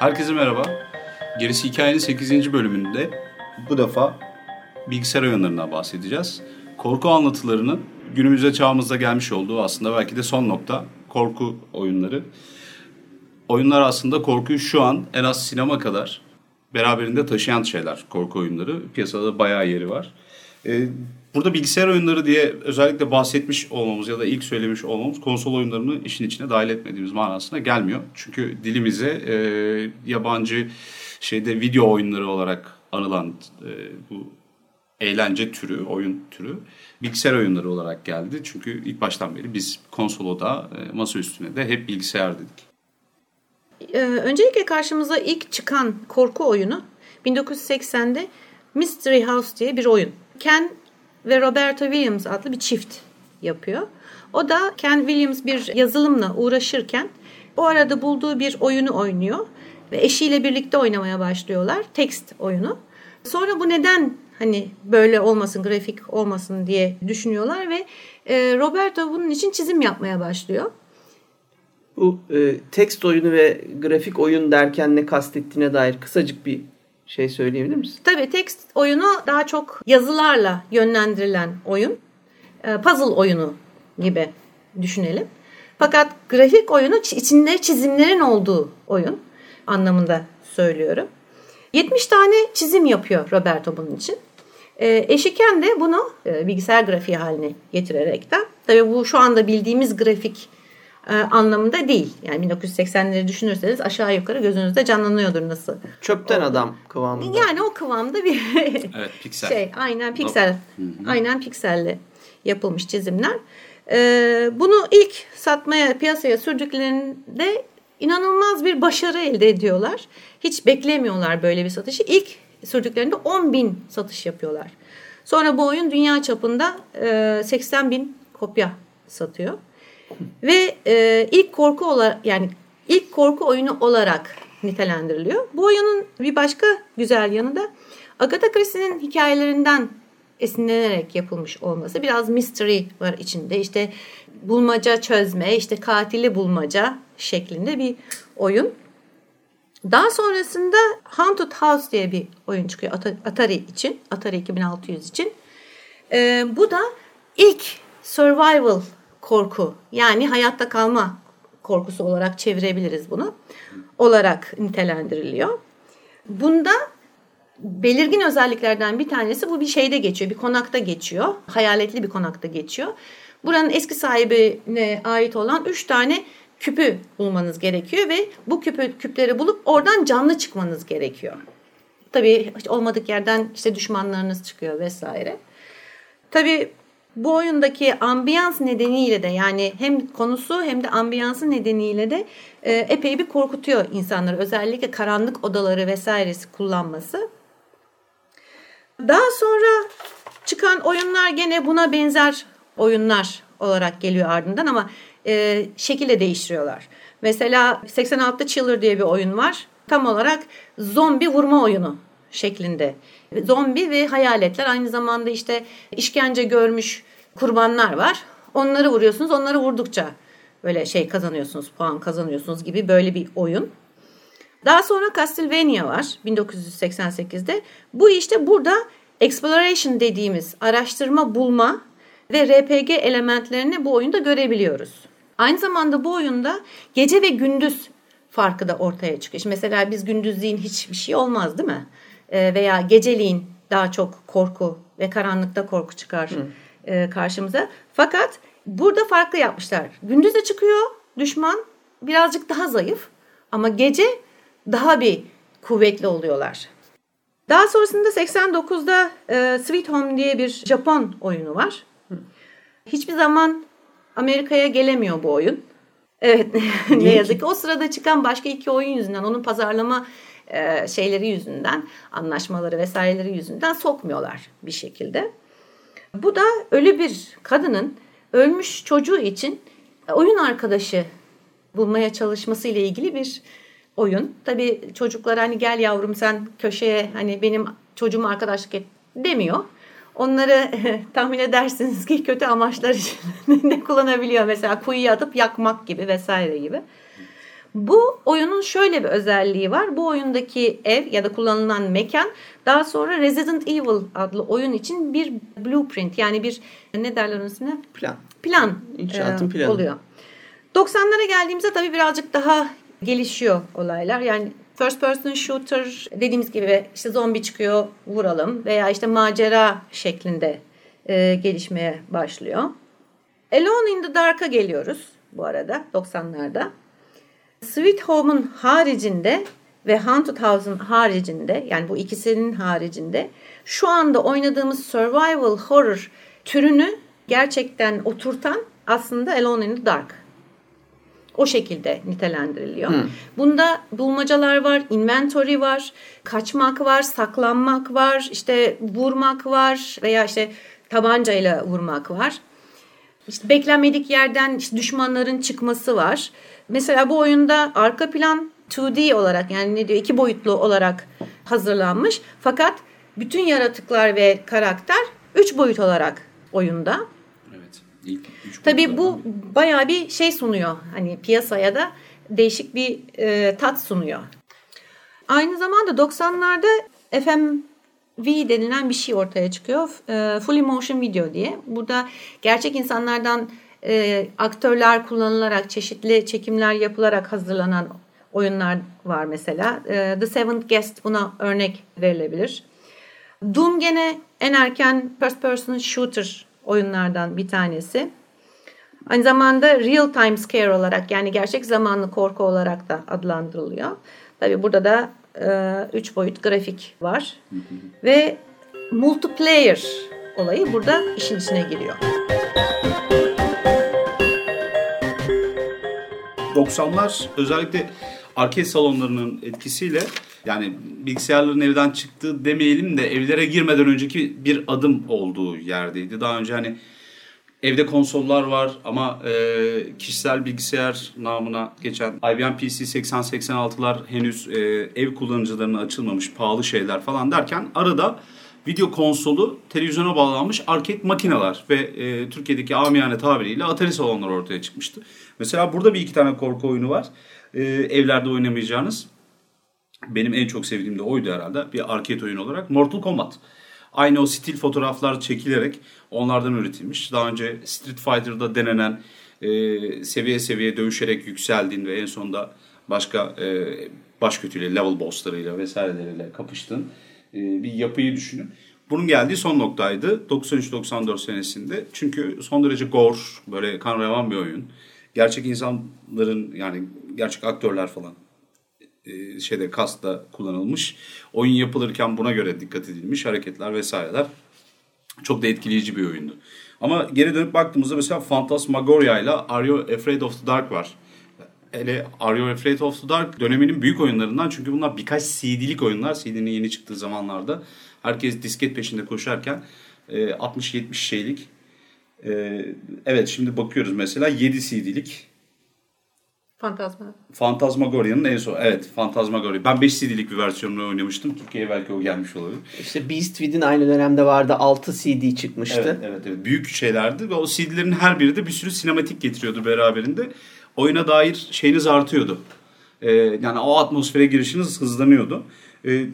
Herkese merhaba. Gerisi Hikayenin 8. bölümünde bu defa bilgisayar oyunlarından bahsedeceğiz. Korku anlatılarının günümüzde çağımızda gelmiş olduğu aslında belki de son nokta korku oyunları. Oyunlar aslında korkuyu şu an en az sinema kadar beraberinde taşıyan şeyler korku oyunları. Piyasada bayağı yeri var. Ee, burada bilgisayar oyunları diye özellikle bahsetmiş olmamız ya da ilk söylemiş olmamız konsol oyunlarını işin içine dahil etmediğimiz manasına gelmiyor. Çünkü dilimize e, yabancı şeyde video oyunları olarak anılan e, bu eğlence türü, oyun türü bilgisayar oyunları olarak geldi. Çünkü ilk baştan beri biz konsolo da e, masa üstüne de hep bilgisayar dedik. Ee, öncelikle karşımıza ilk çıkan korku oyunu 1980'de Mystery House diye bir oyun. Ken ve Roberta Williams adlı bir çift yapıyor. O da Ken Williams bir yazılımla uğraşırken o arada bulduğu bir oyunu oynuyor ve eşiyle birlikte oynamaya başlıyorlar. Text oyunu. Sonra bu neden hani böyle olmasın, grafik olmasın diye düşünüyorlar ve e, Roberta bunun için çizim yapmaya başlıyor. Bu e, tekst oyunu ve grafik oyun derken ne kastettiğine dair kısacık bir şey söyleyebilir misin? Tabii text oyunu daha çok yazılarla yönlendirilen oyun. E, puzzle oyunu gibi düşünelim. Fakat grafik oyunu içinde çizimlerin olduğu oyun anlamında söylüyorum. 70 tane çizim yapıyor Roberto bunun için. E, eşiken de bunu e, bilgisayar grafiği haline getirerekten, tabii bu şu anda bildiğimiz grafik e, anlamında değil. Yani 1980'leri düşünürseniz aşağı yukarı gözünüzde canlanıyordur nasıl. Çöpten o, adam kıvamında. Yani o kıvamda bir evet, piksel. şey aynen piksel. Aynen pikselle yapılmış çizimler. Ee, bunu ilk satmaya piyasaya sürdüklerinde inanılmaz bir başarı elde ediyorlar. Hiç beklemiyorlar böyle bir satışı. İlk sürdüklerinde 10 bin satış yapıyorlar. Sonra bu oyun dünya çapında e, 80 bin kopya satıyor. Ve e, ilk korku olarak yani ilk korku oyunu olarak nitelendiriliyor. Bu oyunun bir başka güzel yanı da Agatha Christie'nin hikayelerinden esinlenerek yapılmış olması. Biraz mystery var içinde. İşte bulmaca çözme, işte katili bulmaca şeklinde bir oyun. Daha sonrasında Haunted House diye bir oyun çıkıyor Atari için. Atari 2600 için. Ee, bu da ilk survival korku yani hayatta kalma korkusu olarak çevirebiliriz bunu. Olarak nitelendiriliyor. Bunda belirgin özelliklerden bir tanesi bu bir şeyde geçiyor. Bir konakta geçiyor. Hayaletli bir konakta geçiyor. Buranın eski sahibine ait olan üç tane küpü bulmanız gerekiyor ve bu küpü küpleri bulup oradan canlı çıkmanız gerekiyor. Tabii hiç olmadık yerden işte düşmanlarınız çıkıyor vesaire. Tabii bu oyundaki ambiyans nedeniyle de yani hem konusu hem de ambiyansı nedeniyle de e, epey bir korkutuyor insanları. Özellikle karanlık odaları vesairesi kullanması. Daha sonra çıkan oyunlar gene buna benzer oyunlar olarak geliyor ardından ama e, şekilde değiştiriyorlar. Mesela 86'da Chiller diye bir oyun var. Tam olarak zombi vurma oyunu şeklinde. Zombi ve hayaletler aynı zamanda işte işkence görmüş kurbanlar var. Onları vuruyorsunuz. Onları vurdukça böyle şey kazanıyorsunuz, puan kazanıyorsunuz gibi böyle bir oyun. Daha sonra Castlevania var 1988'de. Bu işte burada exploration dediğimiz araştırma, bulma ve RPG elementlerini bu oyunda görebiliyoruz. Aynı zamanda bu oyunda gece ve gündüz farkı da ortaya çıkıyor. Şimdi mesela biz gündüzliğin hiçbir şey olmaz değil mi? E, veya geceliğin daha çok korku ve karanlıkta korku çıkar e, karşımıza. Fakat burada farklı yapmışlar. Gündüz de çıkıyor düşman birazcık daha zayıf ama gece daha bir kuvvetli oluyorlar. Daha sonrasında 89'da e, Sweet Home diye bir Japon oyunu var. Hiçbir zaman Amerika'ya gelemiyor bu oyun. Evet ne yazık ki o sırada çıkan başka iki oyun yüzünden onun pazarlama e, şeyleri yüzünden anlaşmaları vesaireleri yüzünden sokmuyorlar bir şekilde. Bu da ölü bir kadının ölmüş çocuğu için oyun arkadaşı bulmaya çalışması ile ilgili bir oyun. Tabii çocuklar hani gel yavrum sen köşeye hani benim çocuğum arkadaşlık et demiyor. Onları tahmin edersiniz ki kötü amaçlar için de kullanabiliyor. Mesela kuyuya atıp yakmak gibi vesaire gibi. Bu oyunun şöyle bir özelliği var. Bu oyundaki ev ya da kullanılan mekan daha sonra Resident Evil adlı oyun için bir blueprint yani bir ne derler onun ismine? Plan. Plan İnşaatın e, planı. oluyor. 90'lara geldiğimizde tabii birazcık daha gelişiyor olaylar. Yani first person shooter dediğimiz gibi işte zombi çıkıyor vuralım veya işte macera şeklinde e, gelişmeye başlıyor. Alone in the Dark'a geliyoruz bu arada 90'larda. Sweet Home'un haricinde ve Haunted House'un haricinde yani bu ikisinin haricinde şu anda oynadığımız survival horror türünü gerçekten oturtan aslında Alone in the Dark. O şekilde nitelendiriliyor. Bunda bulmacalar var, inventory var, kaçmak var, saklanmak var, işte vurmak var veya işte tabancayla vurmak var. İşte beklenmedik yerden işte düşmanların çıkması var. Mesela bu oyunda arka plan 2D olarak yani ne diyor iki boyutlu olarak hazırlanmış. Fakat bütün yaratıklar ve karakter 3 boyut olarak oyunda. Evet. İlk üç Tabii bu bayağı bir şey sunuyor. Hani piyasaya da değişik bir e, tat sunuyor. Aynı zamanda 90'larda FMV denilen bir şey ortaya çıkıyor. E, Fully Motion Video diye. Burada gerçek insanlardan e, aktörler kullanılarak çeşitli çekimler yapılarak hazırlanan oyunlar var mesela. E, The Seventh Guest buna örnek verilebilir. Doom gene en erken first person shooter oyunlardan bir tanesi. Aynı zamanda real time scare olarak yani gerçek zamanlı korku olarak da adlandırılıyor. Tabi burada da 3 boyut grafik var. Ve multiplayer olayı burada işin içine giriyor. 90'lar özellikle arcade salonlarının etkisiyle yani bilgisayarların evden çıktığı demeyelim de evlere girmeden önceki bir adım olduğu yerdeydi. Daha önce hani evde konsollar var ama e, kişisel bilgisayar namına geçen IBM PC 8086'lar henüz e, ev kullanıcılarına açılmamış pahalı şeyler falan derken arada video konsolu televizyona bağlanmış arcade makineler ve e, Türkiye'deki amiyane tabiriyle Atari salonlar ortaya çıkmıştı. Mesela burada bir iki tane korku oyunu var. E, evlerde oynamayacağınız. Benim en çok sevdiğim de oydu herhalde. Bir arcade oyun olarak. Mortal Kombat. Aynı o stil fotoğraflar çekilerek onlardan üretilmiş. Daha önce Street Fighter'da denenen e, seviye seviye dövüşerek yükseldiğin ve en sonunda başka e, baş kötüyle, level bosslarıyla vesaireleriyle kapıştığın e, bir yapıyı düşünün. Bunun geldiği son noktaydı 93-94 senesinde. Çünkü son derece gore, böyle kan revan bir oyun. Gerçek insanların yani gerçek aktörler falan e, şeyde kasta kullanılmış. Oyun yapılırken buna göre dikkat edilmiş hareketler vesaireler. Çok da etkileyici bir oyundu. Ama geri dönüp baktığımızda mesela Phantasmagoria ile Are You Afraid of the Dark var. Hele Are You Afraid of the Dark döneminin büyük oyunlarından çünkü bunlar birkaç CD'lik oyunlar. CD'nin yeni çıktığı zamanlarda herkes disket peşinde koşarken e, 60-70 şeylik. E, evet şimdi bakıyoruz mesela 7 CD'lik Fantazma. Phantasmagoria'nın en son. Evet Phantasmagoria. Ben 5 CD'lik bir versiyonunu oynamıştım. Türkiye'ye belki o gelmiş olabilir. İşte Beast Within aynı dönemde vardı. 6 CD çıkmıştı. Evet, evet, evet. Büyük şeylerdi ve o CD'lerin her biri de bir sürü sinematik getiriyordu beraberinde. Oyuna dair şeyiniz artıyordu. Ee, yani o atmosfere girişiniz hızlanıyordu. Ee,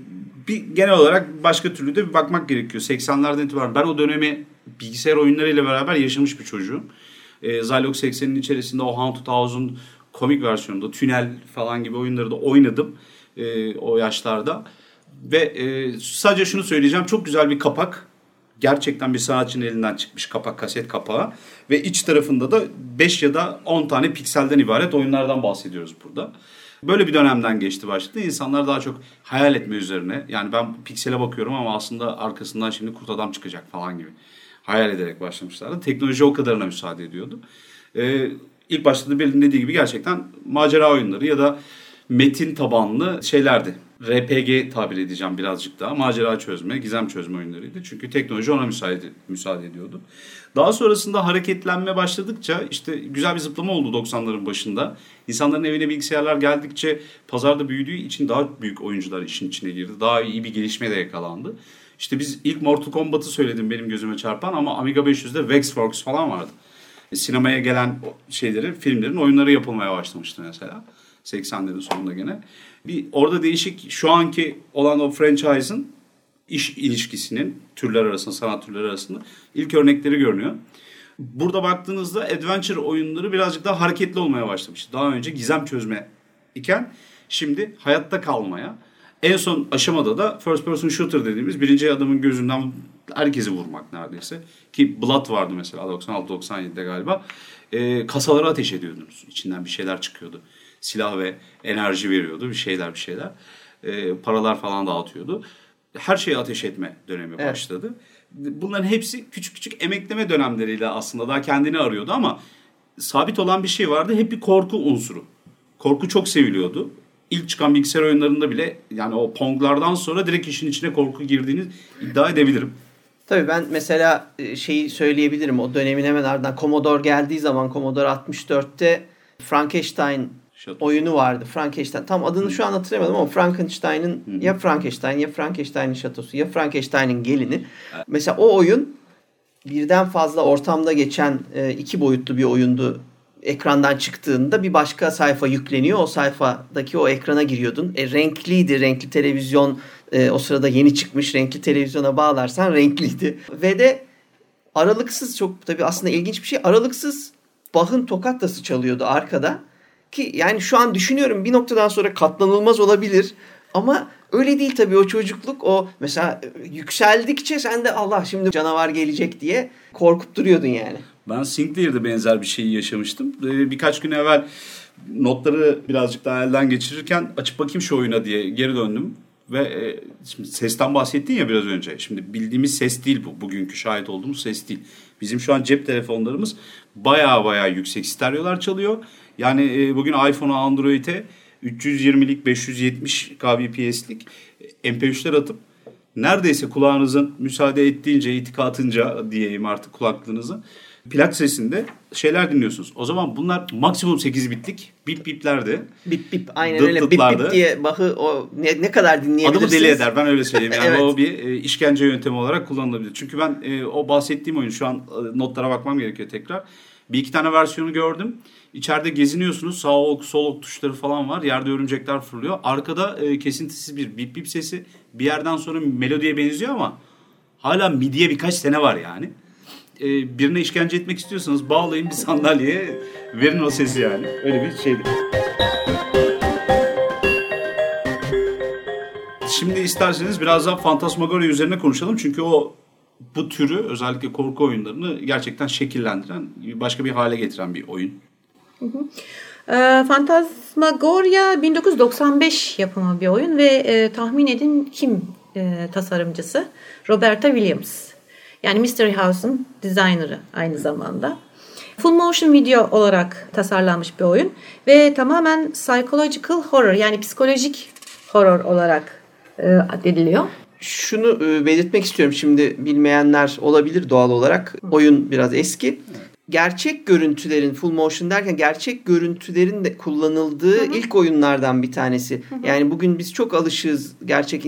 bir genel olarak başka türlü de bir bakmak gerekiyor. 80'lerden itibaren ben o dönemi bilgisayar oyunlarıyla beraber yaşamış bir çocuğum. Ee, Zylok 80'in içerisinde o Haunted House'un komik versiyonunda Tünel falan gibi oyunları da oynadım e, o yaşlarda. Ve e, sadece şunu söyleyeceğim. Çok güzel bir kapak. Gerçekten bir sanatçının elinden çıkmış kapak, kaset kapağı. Ve iç tarafında da 5 ya da 10 tane pikselden ibaret oyunlardan bahsediyoruz burada. Böyle bir dönemden geçti başladı. İnsanlar daha çok hayal etme üzerine. Yani ben piksele bakıyorum ama aslında arkasından şimdi kurt adam çıkacak falan gibi. Hayal ederek başlamışlardı. Teknoloji o kadarına müsaade ediyordu. Ee, ilk başta da Berlin dediği gibi gerçekten macera oyunları ya da metin tabanlı şeylerdi. RPG tabir edeceğim birazcık daha. Macera çözme, gizem çözme oyunlarıydı. Çünkü teknoloji ona müsaade, müsaade ediyordu. Daha sonrasında hareketlenme başladıkça işte güzel bir zıplama oldu 90'ların başında. İnsanların evine bilgisayarlar geldikçe pazarda büyüdüğü için daha büyük oyuncular işin içine girdi. Daha iyi bir gelişme de yakalandı. İşte biz ilk Mortal Kombat'ı söyledim benim gözüme çarpan ama Amiga 500'de Vexworks falan vardı. Sinemaya gelen şeylerin, filmlerin oyunları yapılmaya başlamıştı mesela. 80'lerin sonunda gene. Bir orada değişik şu anki olan o franchise'ın iş ilişkisinin türler arasında, sanat türleri arasında ilk örnekleri görünüyor. Burada baktığınızda adventure oyunları birazcık daha hareketli olmaya başlamış. Daha önce gizem çözme iken şimdi hayatta kalmaya. En son aşamada da first person shooter dediğimiz birinci adamın gözünden herkesi vurmak neredeyse. Ki Blood vardı mesela 96-97'de galiba. Ee, kasaları ateş ediyordunuz. İçinden bir şeyler çıkıyordu. Silah ve enerji veriyordu bir şeyler bir şeyler. Ee, paralar falan dağıtıyordu. Her şeyi ateş etme dönemi Evet. başladı. Bunların hepsi küçük küçük emekleme dönemleriyle aslında daha kendini arıyordu ama sabit olan bir şey vardı. Hep bir korku unsuru. Korku çok seviliyordu. İlk çıkan bilgisayar oyunlarında bile yani o Pong'lardan sonra direkt işin içine korku girdiğini iddia edebilirim. Tabii ben mesela e, şeyi söyleyebilirim. O dönemin hemen ardından Commodore geldiği zaman Commodore 64'te Frankenstein Şato. oyunu vardı. Frankenstein. Tam adını şu an hatırlayamadım ama Frankenstein'ın ya Frankenstein ya Frankenstein'in şatosu ya Frankenstein'in gelini. Mesela o oyun birden fazla ortamda geçen e, iki boyutlu bir oyundu. Ekrandan çıktığında bir başka sayfa yükleniyor. O sayfadaki o ekrana giriyordun. E, renkliydi. Renkli televizyon e, o sırada yeni çıkmış. Renkli televizyona bağlarsan renkliydi. Ve de aralıksız çok tabii aslında ilginç bir şey. Aralıksız Bach'ın tokattası çalıyordu arkada. Ki yani şu an düşünüyorum bir noktadan sonra katlanılmaz olabilir. Ama öyle değil tabii o çocukluk o mesela e, yükseldikçe sen de Allah şimdi canavar gelecek diye korkup duruyordun yani. Ben Sinclair'de benzer bir şeyi yaşamıştım. Ee, birkaç gün evvel notları birazcık daha elden geçirirken açıp bakayım şu oyuna diye geri döndüm. Ve e, şimdi sesten bahsettin ya biraz önce. Şimdi bildiğimiz ses değil bu. Bugünkü şahit olduğumuz ses değil. Bizim şu an cep telefonlarımız baya baya yüksek stereolar çalıyor. Yani e, bugün iPhone'a Android'e 320'lik 570 kbps'lik MP3'ler atıp neredeyse kulağınızın müsaade ettiğince, itikatınca diyeyim artık kulaklığınızı plak sesinde şeyler dinliyorsunuz. O zaman bunlar maksimum 8 bitlik bip biplerdi. Bip bip aynen Dıt öyle bip bip diye Bach'ı o ne, ne kadar dinleyebilirsiniz. Adımı deli eder ben öyle söyleyeyim. Yani Evet. o bir e, işkence yöntemi olarak kullanılabilir. Çünkü ben e, o bahsettiğim oyun şu an e, notlara bakmam gerekiyor tekrar. Bir iki tane versiyonu gördüm. İçeride geziniyorsunuz. Sağ ok, sol ok tuşları falan var. Yerde örümcekler fırlıyor. Arkada e, kesintisiz bir bip bip sesi. Bir yerden sonra melodiye benziyor ama hala midiye birkaç sene var yani. E, birine işkence etmek istiyorsanız bağlayın bir sandalyeye verin o sesi yani. Öyle bir şeydi. Şimdi isterseniz biraz daha Fantasmagoria üzerine konuşalım. Çünkü o bu türü özellikle korku oyunlarını gerçekten şekillendiren, başka bir hale getiren bir oyun. Ee, Phantasmagoria 1995 yapımı bir oyun ve e, tahmin edin kim e, tasarımcısı? Roberta Williams. Yani Mystery House'un designer'ı aynı zamanda. Full motion video olarak tasarlanmış bir oyun ve tamamen psychological horror yani psikolojik horror olarak e, addediliyor. Şunu e, belirtmek istiyorum şimdi bilmeyenler olabilir doğal olarak. Oyun biraz eski. Gerçek görüntülerin full motion derken gerçek görüntülerin de kullanıldığı ilk oyunlardan bir tanesi. Yani bugün biz çok alışığız gerçek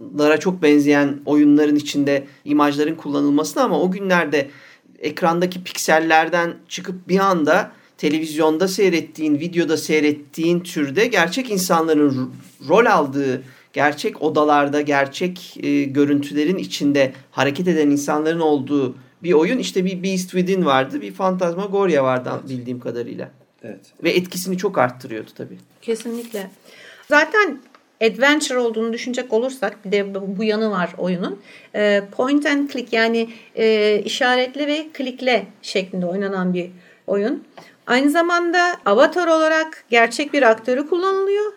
insanlara çok benzeyen oyunların içinde imajların kullanılmasına ama o günlerde ekrandaki piksellerden çıkıp bir anda televizyonda seyrettiğin, videoda seyrettiğin türde gerçek insanların ro- rol aldığı, gerçek odalarda, gerçek e, görüntülerin içinde hareket eden insanların olduğu bir oyun. İşte bir Beast Within vardı, bir Phantasmagoria vardı bildiğim kadarıyla. Evet. Ve etkisini çok arttırıyordu tabii. Kesinlikle. Zaten adventure olduğunu düşünecek olursak bir de bu- yanı var oyunun. Ee, point and click yani e, işaretle ve klikle şeklinde oynanan bir oyun. Aynı zamanda avatar olarak gerçek bir aktörü kullanılıyor.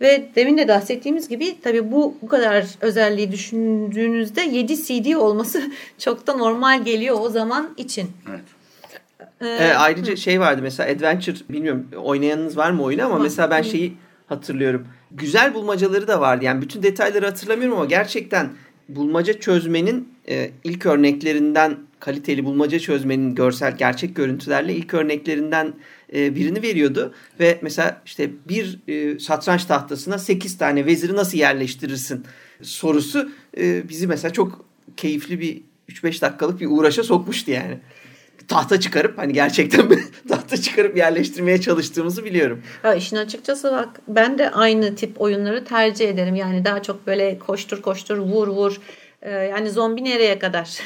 Ve demin de bahsettiğimiz gibi tabii bu bu kadar özelliği düşündüğünüzde 7 CD olması çok da normal geliyor o zaman için. Evet. Ee, E, ayrıca şey vardı mesela Adventure bilmiyorum oynayanınız var mı oyunu ama Var. mesela ben şeyi hatırlıyorum. Güzel bulmacaları da vardı. Yani bütün detayları hatırlamıyorum ama gerçekten bulmaca çözmenin e, ilk örneklerinden kaliteli bulmaca çözmenin görsel gerçek görüntülerle ilk örneklerinden e, birini veriyordu ve mesela işte bir e, satranç tahtasına 8 tane veziri nasıl yerleştirirsin sorusu e, bizi mesela çok keyifli bir 3-5 dakikalık bir uğraşa sokmuştu yani. Tahta çıkarıp hani gerçekten bir tahta çıkarıp yerleştirmeye çalıştığımızı biliyorum. Ya işin açıkçası bak ben de aynı tip oyunları tercih ederim. Yani daha çok böyle koştur koştur vur vur. Ee, yani zombi nereye kadar?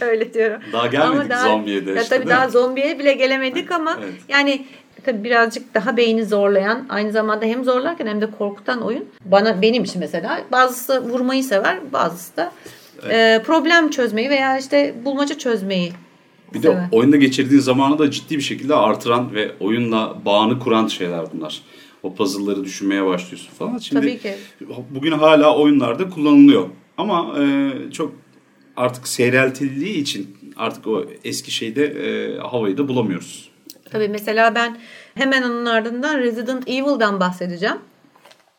Öyle diyorum. Daha gelmedik daha, zombiye de ya işte, tabii daha mi? zombiye bile gelemedik ama Evet. yani tabii birazcık daha beyni zorlayan aynı zamanda hem zorlarken hem de korkutan oyun. Bana benim için mesela bazısı vurmayı sever bazısı da e, problem çözmeyi veya işte bulmaca çözmeyi Bir de sever. oyunda geçirdiğin zamanı da ciddi bir şekilde artıran ve oyunla bağını kuran şeyler bunlar. O puzzle'ları düşünmeye başlıyorsun falan. Şimdi Tabii ki. bugün hala oyunlarda kullanılıyor. Ama e, çok artık seyreltildiği için artık o eski şeyde e, havayı da bulamıyoruz. Tabii mesela ben hemen onun ardından Resident Evil'dan bahsedeceğim.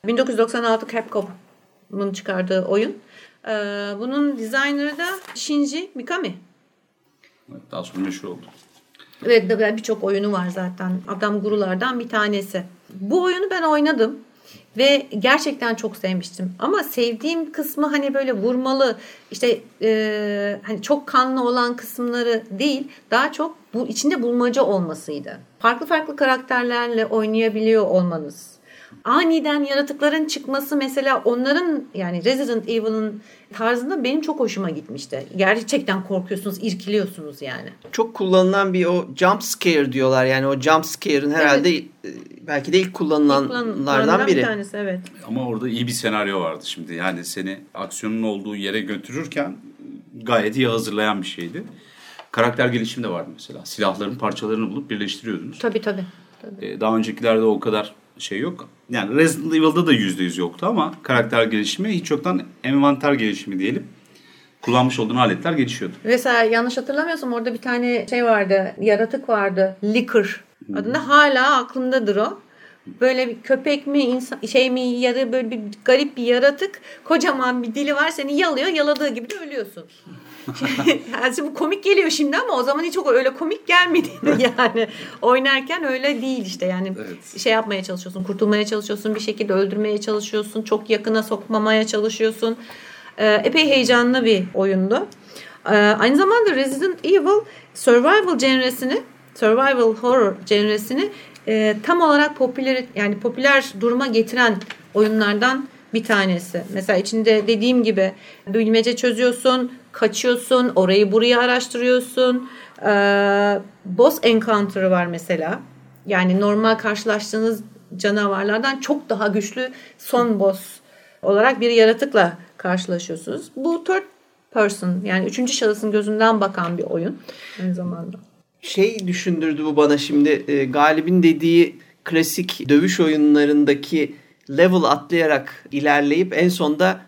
1996 Capcom'un çıkardığı oyun. Ee, bunun designerı da Shinji Mikami. Daha sonra meşhur oldu. Evet birçok oyunu var zaten. Adam gurulardan bir tanesi. Bu oyunu ben oynadım ve gerçekten çok sevmiştim. Ama sevdiğim kısmı hani böyle vurmalı işte e, hani çok kanlı olan kısımları değil. Daha çok bu içinde bulmaca olmasıydı. Farklı farklı karakterlerle oynayabiliyor olmanız. Aniden yaratıkların çıkması mesela onların yani Resident Evil'ın tarzında benim çok hoşuma gitmişti. Gerçekten korkuyorsunuz, irkiliyorsunuz yani. Çok kullanılan bir o jump scare diyorlar. Yani o jump scare'ın herhalde e, belki de ilk kullanılanlardan Kullanılanlardan biri. bir tanesi evet. Ama orada iyi bir senaryo vardı şimdi. Yani seni aksiyonun olduğu yere götürürken gayet iyi hazırlayan bir şeydi. Karakter gelişimi de vardı mesela. Silahların parçalarını bulup birleştiriyordunuz. Tabii tabii. tabii. Ee, Daha öncekilerde o kadar şey yok. Yani Resident Evil'da da %100 yoktu ama karakter gelişimi hiç yoktan envanter gelişimi diyelim. Kullanmış olduğun aletler gelişiyordu. Mesela yanlış hatırlamıyorsam orada bir tane şey vardı. Yaratık vardı. Licker. Adında hala aklımdadır o. Böyle bir köpek mi insan şey mi ya da böyle bir garip bir yaratık. Kocaman bir dili var seni yalıyor. Yaladığı gibi de ölüyorsun. yani bu komik geliyor şimdi ama o zaman hiç o öyle komik gelmedi yani. Oynarken öyle değil işte yani Evet. şey yapmaya çalışıyorsun, kurtulmaya çalışıyorsun, bir şekilde öldürmeye çalışıyorsun, çok yakına sokmamaya çalışıyorsun. Ee, epey heyecanlı bir oyundu. Ee, aynı zamanda Resident Evil survival genresini, survival horror genresini e, tam olarak popüler yani popüler duruma getiren oyunlardan bir tanesi. Mesela içinde dediğim gibi bilmece çözüyorsun, kaçıyorsun, orayı burayı araştırıyorsun. Ee, boss encounter'ı var mesela. Yani normal karşılaştığınız canavarlardan çok daha güçlü son boss olarak bir yaratıkla karşılaşıyorsunuz. Bu third person yani üçüncü şahısın gözünden bakan bir oyun aynı zamanda. Şey düşündürdü bu bana şimdi e, Galip'in dediği klasik dövüş oyunlarındaki level atlayarak ilerleyip en sonda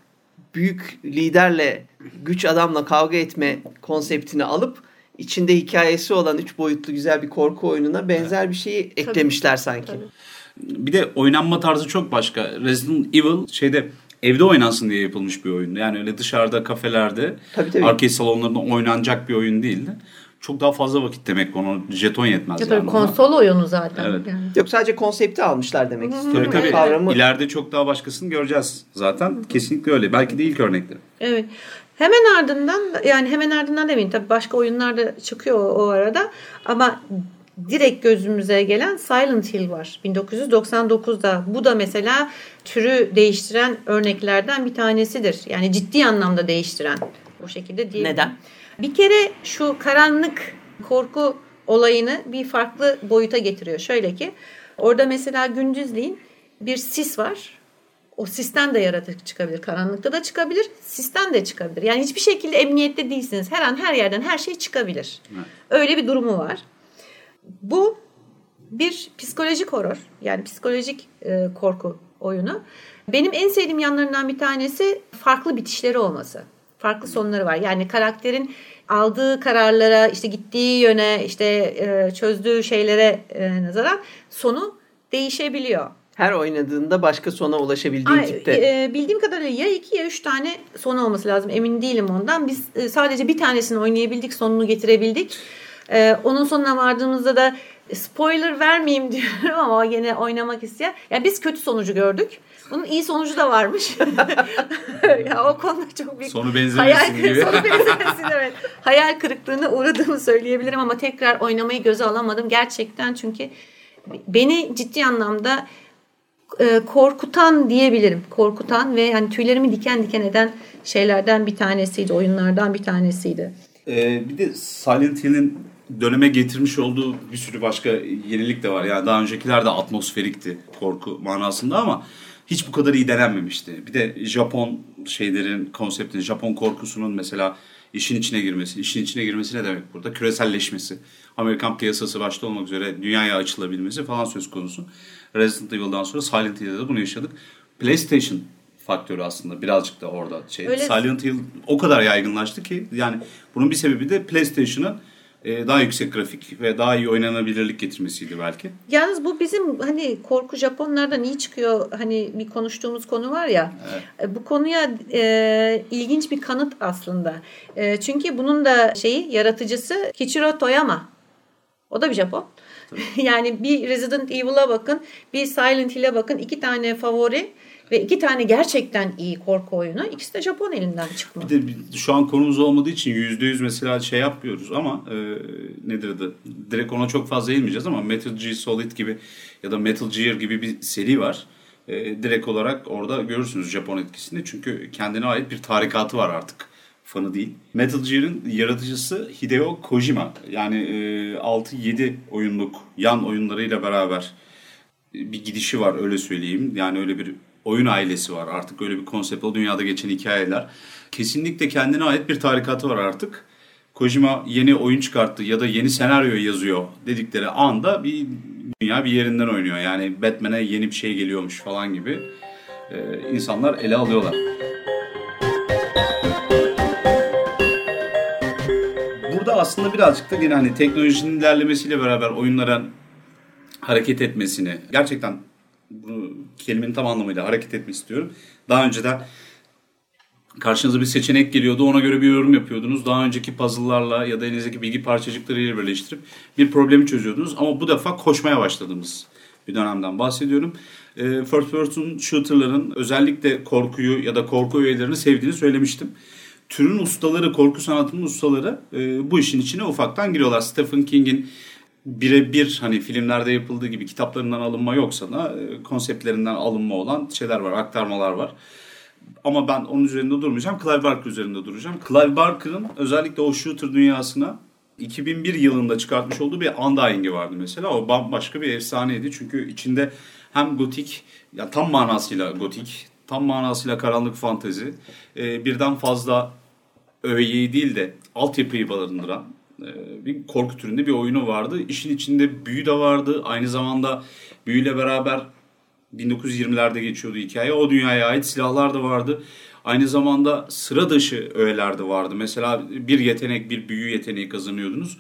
büyük liderle güç adamla kavga etme konseptini alıp içinde hikayesi olan üç boyutlu güzel bir korku oyununa benzer bir şeyi eklemişler sanki. Tabii. Bir de oynanma tarzı çok başka. Resident Evil şeyde evde oynansın diye yapılmış bir oyundu. Yani öyle dışarıda kafelerde Tabii, tabii. arcade salonlarında oynanacak bir oyun değildi. Çok daha fazla vakit demek ona jeton yetmez. Ya yani tabii ona. konsol oyunu zaten. Evet. Yani. Yok sadece konsepti almışlar demek istiyorum. Tabii tabii. Kavramı İleride çok daha başkasını göreceğiz zaten. Kesinlikle öyle. Belki de ilk örnekleri. Evet. Hemen ardından yani hemen ardından demeyin tabii başka oyunlar da çıkıyor o, o arada ama direkt gözümüze gelen Silent Hill var 1999'da. Bu da mesela türü değiştiren örneklerden bir tanesidir. Yani ciddi anlamda değiştiren o şekilde değil. Neden? Bir kere şu karanlık korku olayını bir farklı boyuta getiriyor. Şöyle ki orada mesela gündüzleyin bir sis var. O sisten de yaratık çıkabilir. Karanlıkta da çıkabilir. Sisten de çıkabilir. Yani hiçbir şekilde emniyette değilsiniz. Her an her yerden her şey çıkabilir. Evet. Öyle bir durumu var. Bu bir psikolojik horror. Yani psikolojik e, korku oyunu. Benim en sevdiğim yanlarından bir tanesi farklı bitişleri olması. Farklı sonları var. Yani karakterin aldığı kararlara, işte gittiği yöne, işte e, çözdüğü şeylere e, nazaran sonu değişebiliyor. her oynadığında başka sona ulaşabildiğin Ay, tipte. e, bildiğim kadarıyla ya iki ya üç tane sonu olması lazım. Emin değilim ondan. Biz e, sadece bir tanesini oynayabildik, sonunu getirebildik. E, onun sonuna vardığımızda da spoiler vermeyeyim diyorum ama gene oynamak isteyen. Yani biz kötü sonucu gördük. Bunun iyi sonucu da varmış. ya o konuda çok büyük Sonu hayal benzemesin gibi. Sonu benzemesin evet. Hayal kırıklığına uğradığımı söyleyebilirim ama tekrar oynamayı göze alamadım gerçekten çünkü beni ciddi anlamda e, korkutan diyebilirim. Korkutan ve hani tüylerimi diken diken eden şeylerden bir tanesiydi, oyunlardan bir tanesiydi. Ee, bir de Silent Hill'in döneme getirmiş olduğu bir sürü başka yenilik de var. Yani daha öncekiler de atmosferikti korku manasında ama hiç bu kadar iyi denenmemişti. Bir de Japon şeylerin konseptini, Japon korkusunun mesela işin içine girmesi. işin içine girmesi ne demek burada? Küreselleşmesi. Amerikan piyasası başta olmak üzere dünyaya açılabilmesi falan söz konusu. Resident Evil'dan sonra Silent Hill'de de bunu yaşadık. PlayStation faktörü aslında birazcık da orada şey. Öyle- Silent Hill o kadar yaygınlaştı ki yani bunun bir sebebi de PlayStation'ın daha yüksek grafik ve daha iyi oynanabilirlik getirmesiydi belki. Yalnız bu bizim hani korku Japonlardan iyi çıkıyor hani bir konuştuğumuz konu var ya e, bu konuya e, ilginç bir kanıt aslında. E, çünkü bunun da şeyi yaratıcısı Kichiro Toyama. O da bir Japon. yani bir Resident Evil'a bakın, bir Silent Hill'e bakın. iki tane favori ve iki tane gerçekten iyi korku oyunu. İkisi de Japon elinden çıkma. Bir de bir- şu an konumuz olmadığı için %100 mesela şey yapmıyoruz ama e, nedir adı? Direkt ona çok fazla eğilmeyeceğiz ama Metal Gear Solid gibi ya da Metal Gear gibi bir seri var. E, direkt olarak orada görürsünüz Japon etkisini. Çünkü kendine ait bir tarikatı var artık. Fanı değil. Metal Gear'ın yaratıcısı Hideo Kojima. Yani e, 6-7 oyunluk yan oyunlarıyla beraber bir gidişi var öyle söyleyeyim. Yani öyle bir oyun ailesi var artık öyle bir konsept o dünyada geçen hikayeler. Kesinlikle kendine ait bir tarikatı var artık. Kojima yeni oyun çıkarttı ya da yeni senaryo yazıyor dedikleri anda bir dünya bir yerinden oynuyor. Yani Batman'e yeni bir şey geliyormuş falan gibi e, insanlar ele alıyorlar. Burada aslında birazcık da yine hani teknolojinin ilerlemesiyle beraber oyunların hareket etmesini gerçekten bunu kelimenin tam anlamıyla hareket etmek istiyorum. Daha önceden karşınıza bir seçenek geliyordu. Ona göre bir yorum yapıyordunuz. Daha önceki puzzle'larla ya da elinizdeki bilgi parçacıklarıyla birleştirip bir problemi çözüyordunuz. Ama bu defa koşmaya başladığımız bir dönemden bahsediyorum. Ee, First person shooter'ların özellikle korkuyu ya da korku öğelerini sevdiğini söylemiştim. Türün ustaları, korku sanatının ustaları e, bu işin içine ufaktan giriyorlar. Stephen King'in birebir hani filmlerde yapıldığı gibi kitaplarından alınma yoksa da e, konseptlerinden alınma olan şeyler var, aktarmalar var. Ama ben onun üzerinde durmayacağım. Clive Barker üzerinde duracağım. Clive Barker'ın özellikle o shooter dünyasına 2001 yılında çıkartmış olduğu bir Undying'i vardı mesela. O bambaşka bir efsaneydi. Çünkü içinde hem gotik, ya tam manasıyla gotik, tam manasıyla karanlık fantezi, e, birden fazla öğeyi değil de altyapıyı barındıran e, bir korku türünde bir oyunu vardı. İşin içinde büyü de vardı. Aynı zamanda büyüyle beraber 1920'lerde geçiyordu hikaye. O dünyaya ait silahlar da vardı. Aynı zamanda sıra dışı öğeler de vardı. Mesela bir yetenek, bir büyü yeteneği kazanıyordunuz.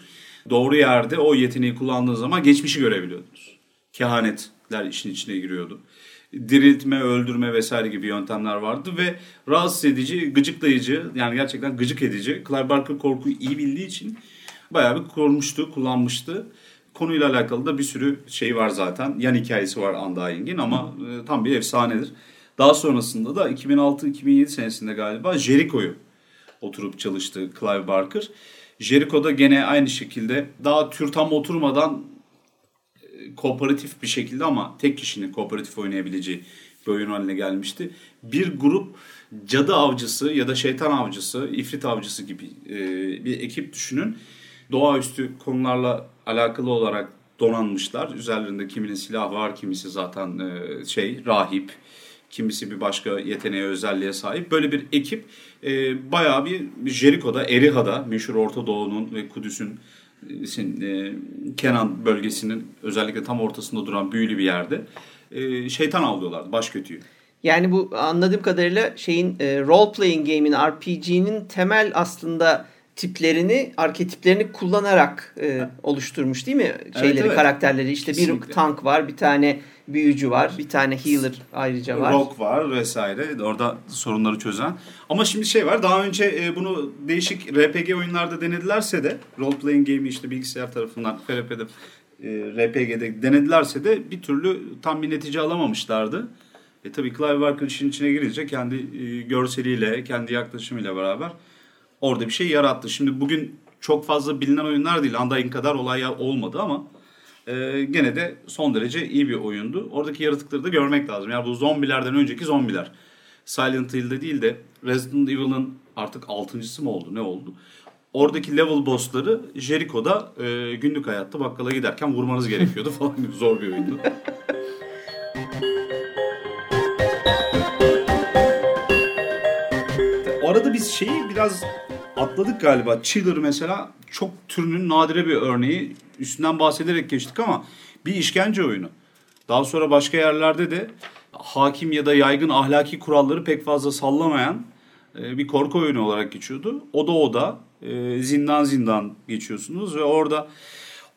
Doğru yerde o yeteneği kullandığınız zaman geçmişi görebiliyordunuz. Kehanetler işin içine giriyordu. Diriltme, öldürme vesaire gibi yöntemler vardı ve rahatsız edici, gıcıklayıcı yani gerçekten gıcık edici. Clive Barker korkuyu iyi bildiği için bayağı bir korumuştu, kullanmıştı. Konuyla alakalı da bir sürü şey var zaten. Yan hikayesi var Undying'in ama e, tam bir efsanedir. Daha sonrasında da 2006-2007 senesinde galiba Jericho'yu oturup çalıştı Clive Barker. Jericho'da gene aynı şekilde daha tür tam oturmadan kooperatif bir şekilde ama tek kişinin kooperatif oynayabileceği bir oyun haline gelmişti. Bir grup cadı avcısı ya da şeytan avcısı, ifrit avcısı gibi e, bir ekip düşünün. Doğaüstü konularla alakalı olarak donanmışlar. Üzerlerinde kiminin silah var, kimisi zaten e, şey rahip, kimisi bir başka yeteneğe, özelliğe sahip. Böyle bir ekip e, bayağı bir Jericho'da, Eriha'da, meşhur Orta Doğu'nun ve Kudüs'ün Kenan bölgesinin özellikle tam ortasında duran büyülü bir yerde e, şeytan avlıyorlardı, baş kötüyü. Yani bu anladığım kadarıyla şeyin e, role playing game'in RPG'nin temel aslında tiplerini, arketiplerini kullanarak e, oluşturmuş değil mi? Şeyleri, evet. karakterleri. İşte Kesinlikle. bir tank var, bir tane büyücü var, bir tane healer ayrıca var. Rock var vesaire. Orada sorunları çözen. Ama şimdi şey var. Daha önce e, bunu değişik RPG oyunlarda denedilerse de role playing game'i işte bilgisayar tarafından FRP'de e, RPG'de denedilerse de bir türlü tam bir netice alamamışlardı. E tabii Clive Barker işin içine girince kendi e, görseliyle, kendi yaklaşımıyla beraber orada bir şey yarattı. Şimdi bugün çok fazla bilinen oyunlar değil. Undying kadar olay olmadı ama e, gene de son derece iyi bir oyundu. Oradaki yaratıkları da görmek lazım. Yani bu zombilerden önceki zombiler. Silent Hill'de değil de Resident Evil'ın artık altıncısı mı oldu ne oldu? Oradaki level bossları Jericho'da e, günlük hayatta bakkala giderken vurmanız gerekiyordu falan gibi zor bir oyundu. Arada biz şeyi biraz atladık galiba. Chiller mesela çok türünün nadire bir örneği. Üstünden bahsederek geçtik ama bir işkence oyunu. Daha sonra başka yerlerde de hakim ya da yaygın ahlaki kuralları pek fazla sallamayan e, bir korku oyunu olarak geçiyordu. O da o da e, zindan zindan geçiyorsunuz ve orada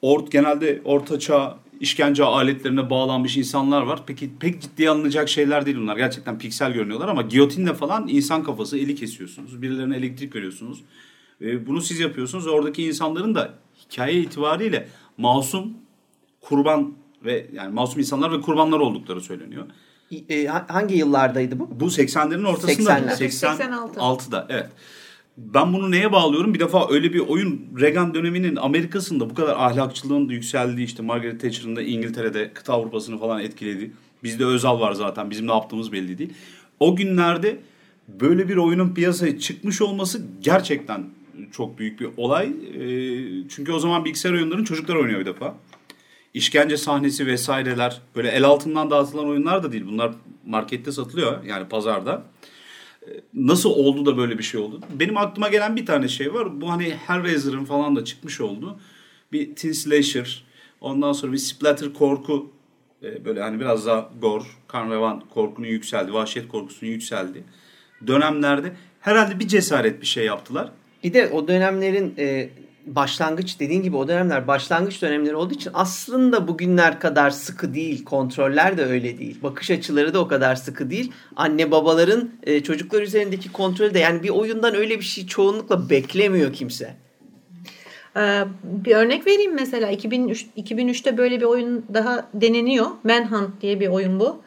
ort genelde orta çağ işkence aletlerine bağlanmış insanlar var. Peki pek ciddiye alınacak şeyler değil bunlar. Gerçekten piksel görünüyorlar ama giyotinle falan insan kafası eli kesiyorsunuz. Birilerine elektrik veriyorsunuz. E, bunu siz yapıyorsunuz. Oradaki insanların da hikaye itibariyle masum kurban ve yani masum insanlar ve kurbanlar oldukları söyleniyor. E, hangi yıllardaydı bu? Bu 80'lerin ortasında. 80'ler. 86'da evet. Ben bunu neye bağlıyorum? Bir defa öyle bir oyun Reagan döneminin Amerika'sında bu kadar ahlakçılığın yükseldiği işte Margaret Thatcher'ın da İngiltere'de kıta Avrupa'sını falan etkiledi. Bizde Özal var zaten. Bizim ne yaptığımız belli değil. O günlerde böyle bir oyunun piyasaya çıkmış olması gerçekten çok büyük bir olay. Çünkü o zaman bilgisayar oyunlarının çocuklar oynuyor bir defa işkence sahnesi vesaireler böyle el altından dağıtılan oyunlar da değil. Bunlar markette satılıyor yani pazarda. Nasıl oldu da böyle bir şey oldu? Benim aklıma gelen bir tane şey var. Bu hani Hellraiser'ın falan da çıkmış oldu. Bir teen slasher, ondan sonra bir splatter korku ee, böyle hani biraz daha gore, kan korkunun yükseldi, vahşet korkusunun yükseldi. Dönemlerde herhalde bir cesaret bir şey yaptılar. Bir de o dönemlerin e, başlangıç dediğin gibi o dönemler başlangıç dönemleri olduğu için aslında bugünler kadar sıkı değil. Kontroller de öyle değil. Bakış açıları da o kadar sıkı değil. Anne babaların e, çocuklar üzerindeki kontrolü de yani bir oyundan öyle bir şey çoğunlukla beklemiyor kimse. Ee, bir örnek vereyim mesela 2003 2003'te böyle bir oyun daha deneniyor. Manhunt diye bir oyun bu.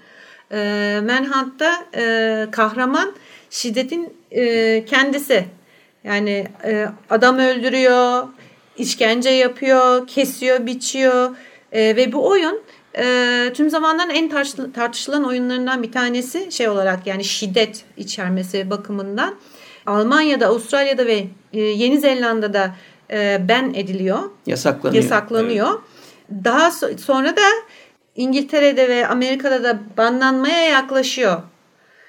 Ee, Manhunt'ta e, kahraman şiddetin e, kendisi yani e, adam öldürüyor, işkence yapıyor, kesiyor, biçiyor e, ve bu oyun e, tüm zamanların en tartışılan oyunlarından bir tanesi şey olarak yani şiddet içermesi bakımından. Almanya'da, Avustralya'da ve e, Yeni Zelanda'da e, ben ediliyor. Yasaklanıyor. Yasaklanıyor. Evet. Daha so- sonra da İngiltere'de ve Amerika'da da banlanmaya yaklaşıyor.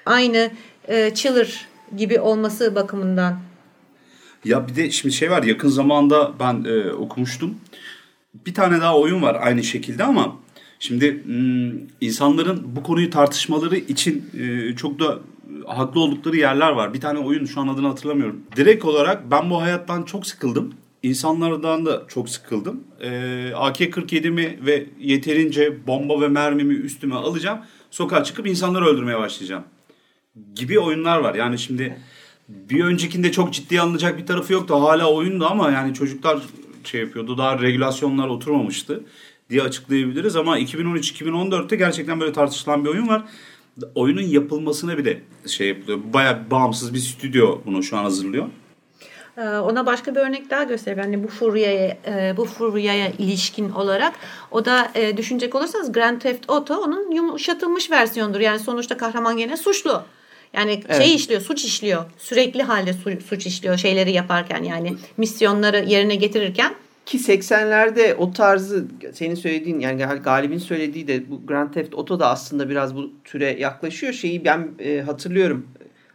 Aynı e, Chiller gibi olması bakımından. Ya bir de şimdi şey var yakın zamanda ben e, okumuştum. Bir tane daha oyun var aynı şekilde ama şimdi hmm, insanların bu konuyu tartışmaları için e, çok da haklı oldukları yerler var. Bir tane oyun şu an adını hatırlamıyorum. Direkt olarak ben bu hayattan çok sıkıldım. İnsanlardan da çok sıkıldım. E, AK-47'mi ve yeterince bomba ve mermimi üstüme alacağım. Sokağa çıkıp insanları öldürmeye başlayacağım. Gibi oyunlar var. Yani şimdi bir öncekinde çok ciddi alınacak bir tarafı yoktu. Hala oyundu ama yani çocuklar şey yapıyordu. Daha regülasyonlar oturmamıştı diye açıklayabiliriz ama 2013-2014'te gerçekten böyle tartışılan bir oyun var. Oyunun yapılmasına bir de şey yapılıyor. Bayağı bağımsız bir stüdyo bunu şu an hazırlıyor. Ee, ona başka bir örnek daha göstereyim. Yani bu furyaya e, bu furyaya ilişkin olarak o da e, düşünecek olursanız Grand Theft Auto onun yumuşatılmış versiyondur. Yani sonuçta kahraman gene suçlu. Yani evet. şey işliyor, suç işliyor. Sürekli halde su, suç işliyor şeyleri yaparken yani misyonları yerine getirirken. Ki 80'lerde o tarzı senin söylediğin yani Galip'in söylediği de bu Grand Theft Auto da aslında biraz bu türe yaklaşıyor. Şeyi ben e, hatırlıyorum.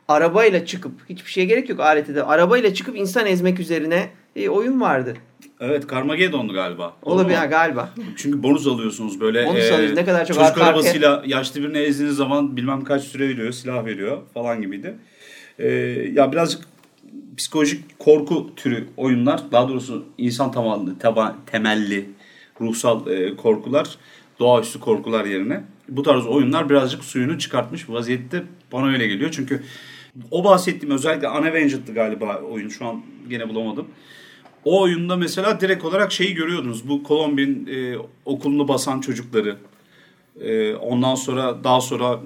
Arabayla çıkıp hiçbir şeye gerek yok alete de. Arabayla çıkıp insan ezmek üzerine e, oyun vardı. Evet Carmageddon'du galiba. Olabilir ya galiba. Çünkü bonus alıyorsunuz böyle. Bonus e, alıyorsunuz ne kadar çok Çocuk arabasıyla yaşlı birini ezdiğiniz zaman bilmem kaç süre veriyor, silah veriyor falan gibiydi. E, ya birazcık psikolojik korku türü oyunlar. Daha doğrusu insan temelli, temelli ruhsal e, korkular, doğaüstü korkular yerine. Bu tarz oyunlar birazcık suyunu çıkartmış vaziyette bana öyle geliyor. Çünkü o bahsettiğim özellikle Unavenged'dı galiba oyun şu an gene bulamadım O oyunda mesela direkt olarak şeyi görüyordunuz. Bu Kolombin e, okulunu basan çocukları. E, ondan sonra daha sonra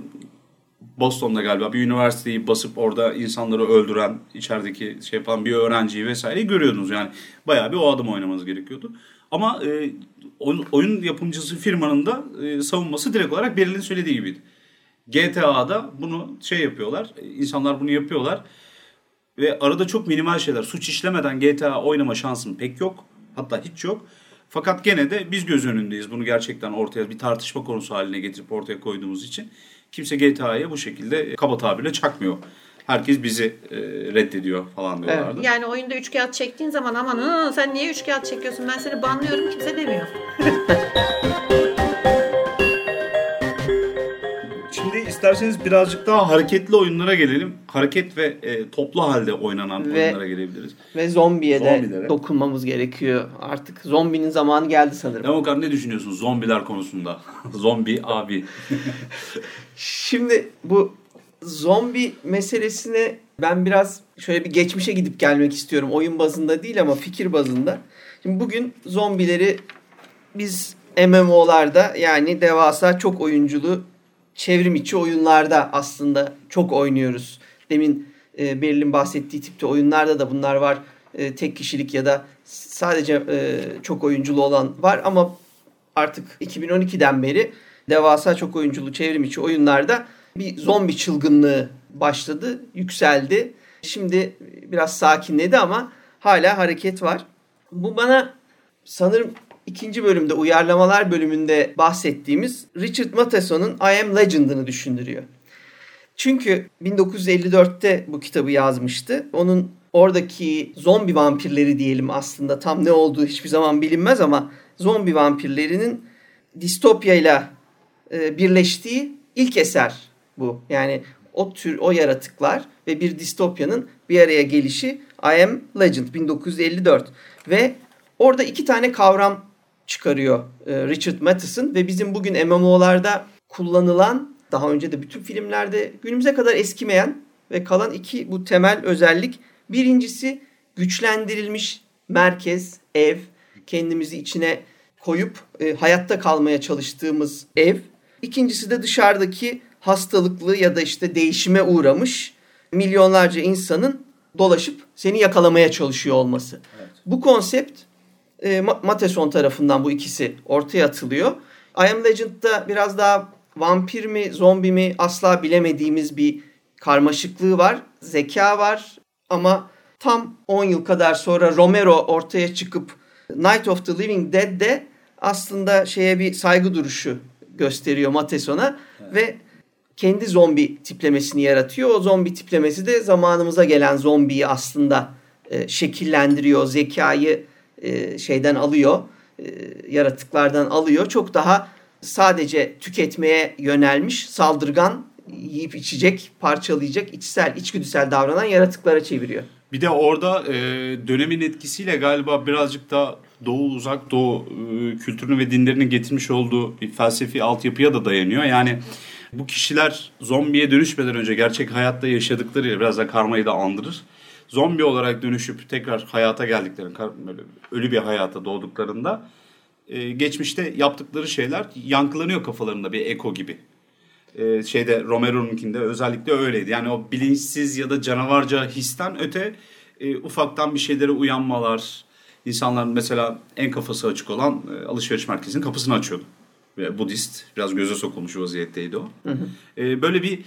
Boston'da galiba bir üniversiteyi basıp orada insanları öldüren, içerideki şey yapan bir öğrenciyi vesaire görüyordunuz. Yani bayağı bir o adım oynamanız gerekiyordu. Ama e, oyun, oyun yapımcısı firmanın da e, savunması direkt olarak Beril'in söylediği gibiydi. GTA'da bunu şey yapıyorlar, insanlar bunu yapıyorlar. Ve arada çok minimal şeyler. Suç işlemeden GTA oynama şansın pek yok. Hatta hiç yok. Fakat gene de biz göz önündeyiz. Bunu gerçekten ortaya bir tartışma konusu haline getirip ortaya koyduğumuz için. Kimse GTA'ya bu şekilde kaba tabirle çakmıyor. Herkes bizi e, reddediyor falan diyorlardı. Evet. Yani oyunda üç kağıt çektiğin zaman aman sen niye üç kağıt çekiyorsun ben seni banlıyorum kimse demiyor. isterseniz birazcık daha hareketli oyunlara gelelim. Hareket ve e, toplu halde oynanan Ve- oyunlara gelebiliriz. Ve zombiye de Zombilere. dokunmamız gerekiyor. Artık zombinin zamanı geldi sanırım. Demokrat ne düşünüyorsun zombiler konusunda? Zombi abi. Şimdi bu zombi meselesine ben biraz şöyle bir geçmişe gidip gelmek istiyorum. Oyun bazında değil ama fikir bazında. Şimdi bugün zombileri biz MMO'larda yani devasa çok oyunculu çevrim içi oyunlarda aslında çok oynuyoruz. Demin e, Beril'in bahsettiği tipte oyunlarda da bunlar var. E, tek kişilik ya da sadece e, çok oyunculu olan var ama artık 2012'den beri devasa çok oyunculu çevrim içi oyunlarda bir zombi çılgınlığı başladı, yükseldi. Şimdi biraz sakinledi ama hala hareket var. Bu bana sanırım ikinci bölümde uyarlamalar bölümünde bahsettiğimiz Richard Matheson'un I Am Legend'ını düşündürüyor. Çünkü 1954'te bu kitabı yazmıştı. Onun oradaki zombi vampirleri diyelim aslında tam ne olduğu hiçbir zaman bilinmez ama zombi vampirlerinin distopyayla e, birleştiği ilk eser bu. Yani o tür o yaratıklar ve bir distopyanın bir araya gelişi I Am Legend 1954 ve orada iki tane kavram çıkarıyor e, Richard Matheson ve bizim bugün MMO'larda kullanılan daha önce de bütün filmlerde günümüze kadar eskimeyen ve kalan iki bu temel özellik. Birincisi güçlendirilmiş merkez, ev, kendimizi içine koyup e, hayatta kalmaya çalıştığımız ev. İkincisi de dışarıdaki hastalıklı ya da işte değişime uğramış milyonlarca insanın dolaşıp seni yakalamaya çalışıyor olması. Bu konsept e, Ma- Matheson tarafından bu ikisi ortaya atılıyor. I Am Legend'da biraz daha vampir mi zombi mi asla bilemediğimiz bir karmaşıklığı var. Zeka var ama tam 10 yıl kadar sonra Romero ortaya çıkıp Night of the Living Dead'de aslında şeye bir saygı duruşu gösteriyor Matheson'a ve kendi zombi tiplemesini yaratıyor. O zombi tiplemesi de zamanımıza gelen zombiyi aslında e, şekillendiriyor. Zekayı e, şeyden alıyor. e, yaratıklardan alıyor. Çok daha sadece tüketmeye yönelmiş, saldırgan, yiyip içecek, parçalayacak, içsel, içgüdüsel davranan yaratıklara çeviriyor. Bir de orada e, dönemin etkisiyle galiba birazcık da Doğu uzak Doğu kültürünü ve dinlerini getirmiş olduğu bir felsefi altyapıya da dayanıyor. Yani bu kişiler zombiye dönüşmeden önce gerçek hayatta yaşadıkları biraz da karmayı da andırır. Zombi olarak dönüşüp tekrar hayata böyle ölü bir hayata doğduklarında e, geçmişte yaptıkları şeyler yankılanıyor kafalarında bir eko gibi. E, şeyde Romero'nunkinde özellikle öyleydi. Yani o bilinçsiz ya da canavarca histen öte e, ufaktan bir şeylere uyanmalar. İnsanların mesela en kafası açık olan e, alışveriş merkezinin kapısını açıyordu. Budist biraz göze sokulmuş vaziyetteydi o. E, böyle bir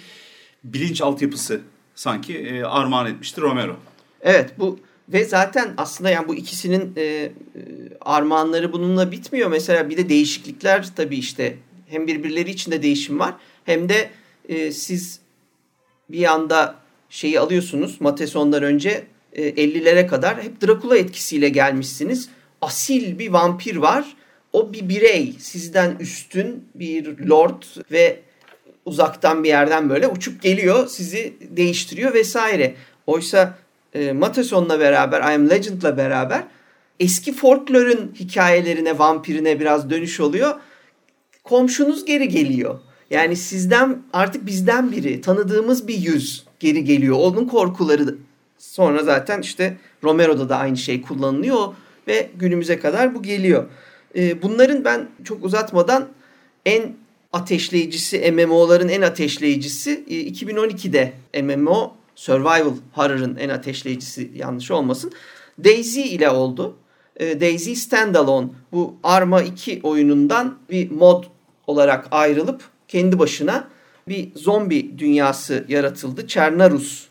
bilinç altyapısı sanki e, armağan etmişti Romero. Evet bu ve zaten aslında yani bu ikisinin e, e, armağanları bununla bitmiyor. Mesela bir de değişiklikler tabii işte hem birbirleri içinde değişim var hem de e, siz bir anda şeyi alıyorsunuz Mateson'dan önce e, 50'lere kadar hep Drakula etkisiyle gelmişsiniz. Asil bir vampir var. O bir birey, sizden üstün bir lord ve uzaktan bir yerden böyle uçup geliyor, sizi değiştiriyor vesaire. Oysa e, Mateson'la beraber, I Am Legend'la beraber eski folklorun hikayelerine, vampirine biraz dönüş oluyor. Komşunuz geri geliyor. Yani sizden artık bizden biri, tanıdığımız bir yüz geri geliyor. Onun korkuları Sonra zaten işte Romero'da da aynı şey kullanılıyor ve günümüze kadar bu geliyor. E, bunların ben çok uzatmadan en ateşleyicisi MMO'ların en ateşleyicisi 2012'de MMO Survival Horror'ın en ateşleyicisi yanlış olmasın. Daisy ile oldu. Daisy Standalone bu Arma 2 oyunundan bir mod olarak ayrılıp kendi başına bir zombi dünyası yaratıldı. Çernarus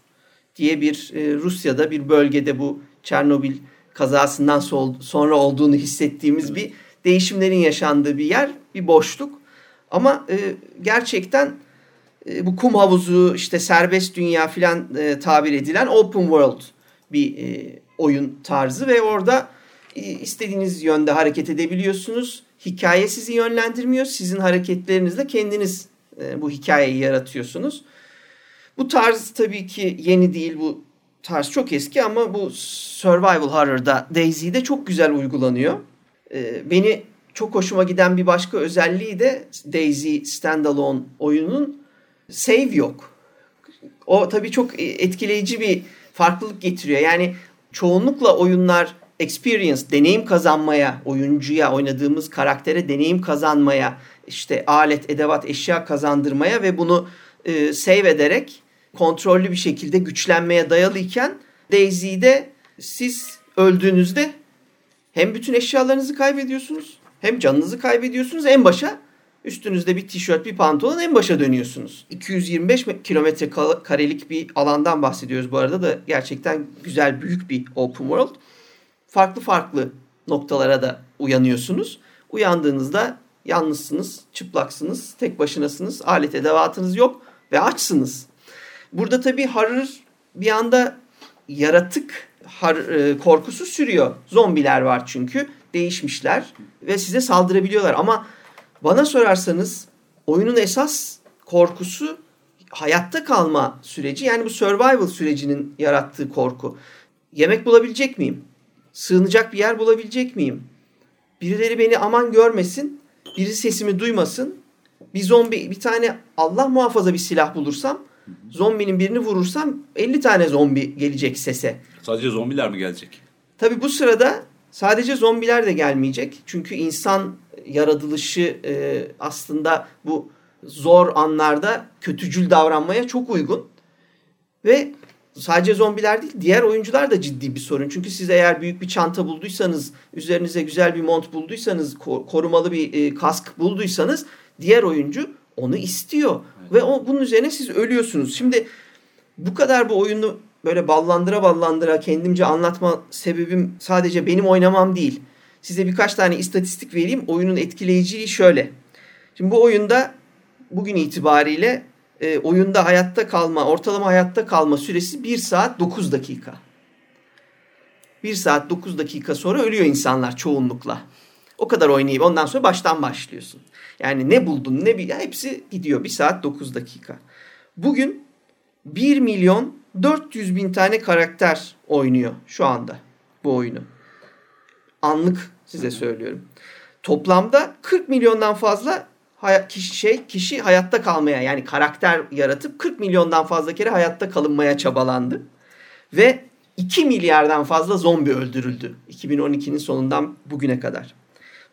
diye bir Rusya'da bir bölgede bu Çernobil kazasından sonra olduğunu hissettiğimiz bir değişimlerin yaşandığı bir yer, bir boşluk. Ama e, gerçekten e, bu kum havuzu işte serbest dünya filan e, tabir edilen open world bir e, oyun tarzı ve orada e, istediğiniz yönde hareket edebiliyorsunuz. Hikaye sizi yönlendirmiyor. Sizin hareketlerinizle kendiniz e, bu hikayeyi yaratıyorsunuz. Bu tarz tabii ki yeni değil. Bu tarz çok eski ama bu survival horror'da Daisy'de çok güzel uygulanıyor. E, beni çok hoşuma giden bir başka özelliği de Daisy Standalone oyunun save yok. O tabii çok etkileyici bir farklılık getiriyor. Yani çoğunlukla oyunlar experience, deneyim kazanmaya, oyuncuya, oynadığımız karaktere deneyim kazanmaya, işte alet, edevat, eşya kazandırmaya ve bunu e, save ederek kontrollü bir şekilde güçlenmeye dayalıyken Daisy'de siz öldüğünüzde hem bütün eşyalarınızı kaybediyorsunuz hem canınızı kaybediyorsunuz en başa üstünüzde bir tişört bir pantolon en başa dönüyorsunuz. 225 kilometre karelik bir alandan bahsediyoruz bu arada da gerçekten güzel büyük bir open world. Farklı farklı noktalara da uyanıyorsunuz. Uyandığınızda yalnızsınız, çıplaksınız, tek başınasınız, alet edevatınız yok ve açsınız. Burada tabii horror bir anda yaratık har, e, korkusu sürüyor. Zombiler var çünkü değişmişler ve size saldırabiliyorlar. Ama bana sorarsanız oyunun esas korkusu hayatta kalma süreci. Yani bu survival sürecinin yarattığı korku. Yemek bulabilecek miyim? Sığınacak bir yer bulabilecek miyim? Birileri beni aman görmesin, biri sesimi duymasın. Bir zombi, bir tane Allah muhafaza bir silah bulursam, zombinin birini vurursam 50 tane zombi gelecek sese. Sadece zombiler mi gelecek? Tabi bu sırada Sadece zombiler de gelmeyecek. Çünkü insan yaratılışı e, aslında bu zor anlarda kötücül davranmaya çok uygun. Ve sadece zombiler değil diğer oyuncular da ciddi bir sorun. Çünkü siz eğer büyük bir çanta bulduysanız, üzerinize güzel bir mont bulduysanız, korumalı bir e, kask bulduysanız diğer oyuncu onu istiyor. Evet. Ve o, bunun üzerine siz ölüyorsunuz. Şimdi bu kadar bu oyunu böyle ballandıra ballandıra kendimce anlatma sebebim sadece benim oynamam değil. Size birkaç tane istatistik vereyim. Oyunun etkileyiciliği şöyle. Şimdi bu oyunda bugün itibariyle e, oyunda hayatta kalma, ortalama hayatta kalma süresi 1 saat 9 dakika. 1 saat 9 dakika sonra ölüyor insanlar çoğunlukla. O kadar oynayıp ondan sonra baştan başlıyorsun. Yani ne buldun ne bir hepsi gidiyor 1 saat 9 dakika. Bugün 1 milyon 400 bin tane karakter oynuyor şu anda bu oyunu. Anlık size söylüyorum. Toplamda 40 milyondan fazla kişi şey kişi hayatta kalmaya yani karakter yaratıp 40 milyondan fazla kere hayatta kalınmaya çabalandı. Ve 2 milyardan fazla zombi öldürüldü 2012'nin sonundan bugüne kadar.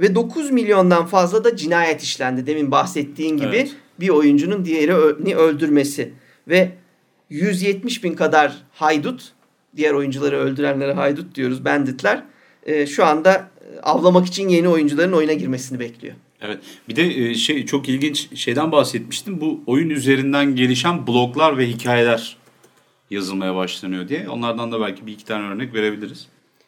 Ve 9 milyondan fazla da cinayet işlendi. Demin bahsettiğin gibi evet. bir oyuncunun diğerini öldürmesi ve 170 bin kadar haydut, diğer oyuncuları öldürenlere haydut diyoruz, banditler e, şu anda e, avlamak için yeni oyuncuların oyuna girmesini bekliyor. Evet. Bir de e, şey çok ilginç şeyden bahsetmiştim. Bu oyun üzerinden gelişen bloklar ve hikayeler yazılmaya başlanıyor diye. Onlardan da belki bir iki tane örnek verebiliriz.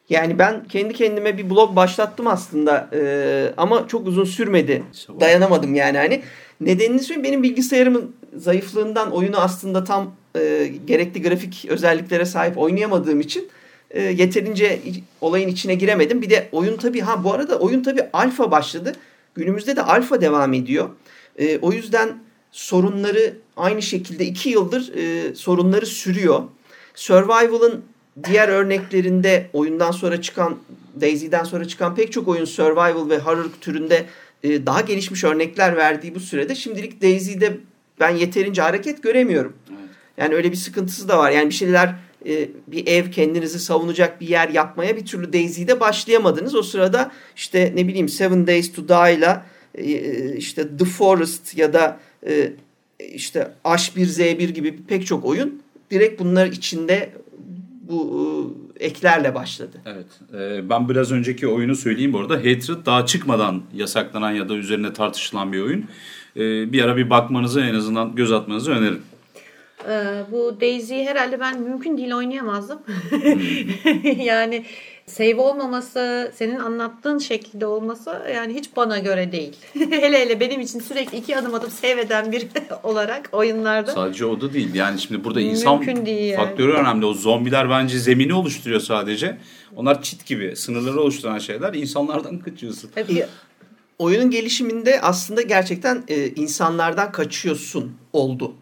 Yani ben kendi kendime bir blog başlattım aslında ee, ama çok uzun sürmedi. Dayanamadım yani hani. Nedenini söyleyeyim benim bilgisayarımın zayıflığından oyunu aslında tam e, gerekli grafik özelliklere sahip oynayamadığım için e, yeterince olayın içine giremedim. Bir de oyun tabii ha bu arada oyun tabii alfa başladı. Günümüzde de alfa devam ediyor. E, o yüzden sorunları aynı şekilde iki yıldır e, sorunları sürüyor. Survival'ın diğer örneklerinde oyundan sonra çıkan Daisy'den sonra çıkan pek çok oyun survival ve horror türünde e, daha gelişmiş örnekler verdiği bu sürede şimdilik Daisy'de ben yeterince hareket göremiyorum. Evet. Yani öyle bir sıkıntısı da var. Yani bir şeyler e, bir ev kendinizi savunacak bir yer yapmaya bir türlü Daisy'de başlayamadınız. O sırada işte ne bileyim Seven Days to Die'la e, işte The Forest ya da e, işte H1Z1 gibi pek çok oyun direkt bunlar içinde bu e, eklerle başladı. Evet. E, ben biraz önceki oyunu söyleyeyim bu arada. Hatred daha çıkmadan yasaklanan ya da üzerine tartışılan bir oyun. E, bir ara bir bakmanızı en azından göz atmanızı öneririm. Ee, bu Daisy'yi herhalde ben mümkün değil oynayamazdım. yani save olmaması, senin anlattığın şekilde olması yani hiç bana göre değil. hele hele benim için sürekli iki adım atıp save eden bir olarak oyunlarda. Sadece o da değil. Yani şimdi burada insan yani. faktörü önemli. O zombiler bence zemini oluşturuyor sadece. Onlar çit gibi sınırları oluşturan şeyler. İnsanlardan kaçıyorsun. Tabii. Oyunun gelişiminde aslında gerçekten e, insanlardan kaçıyorsun oldu.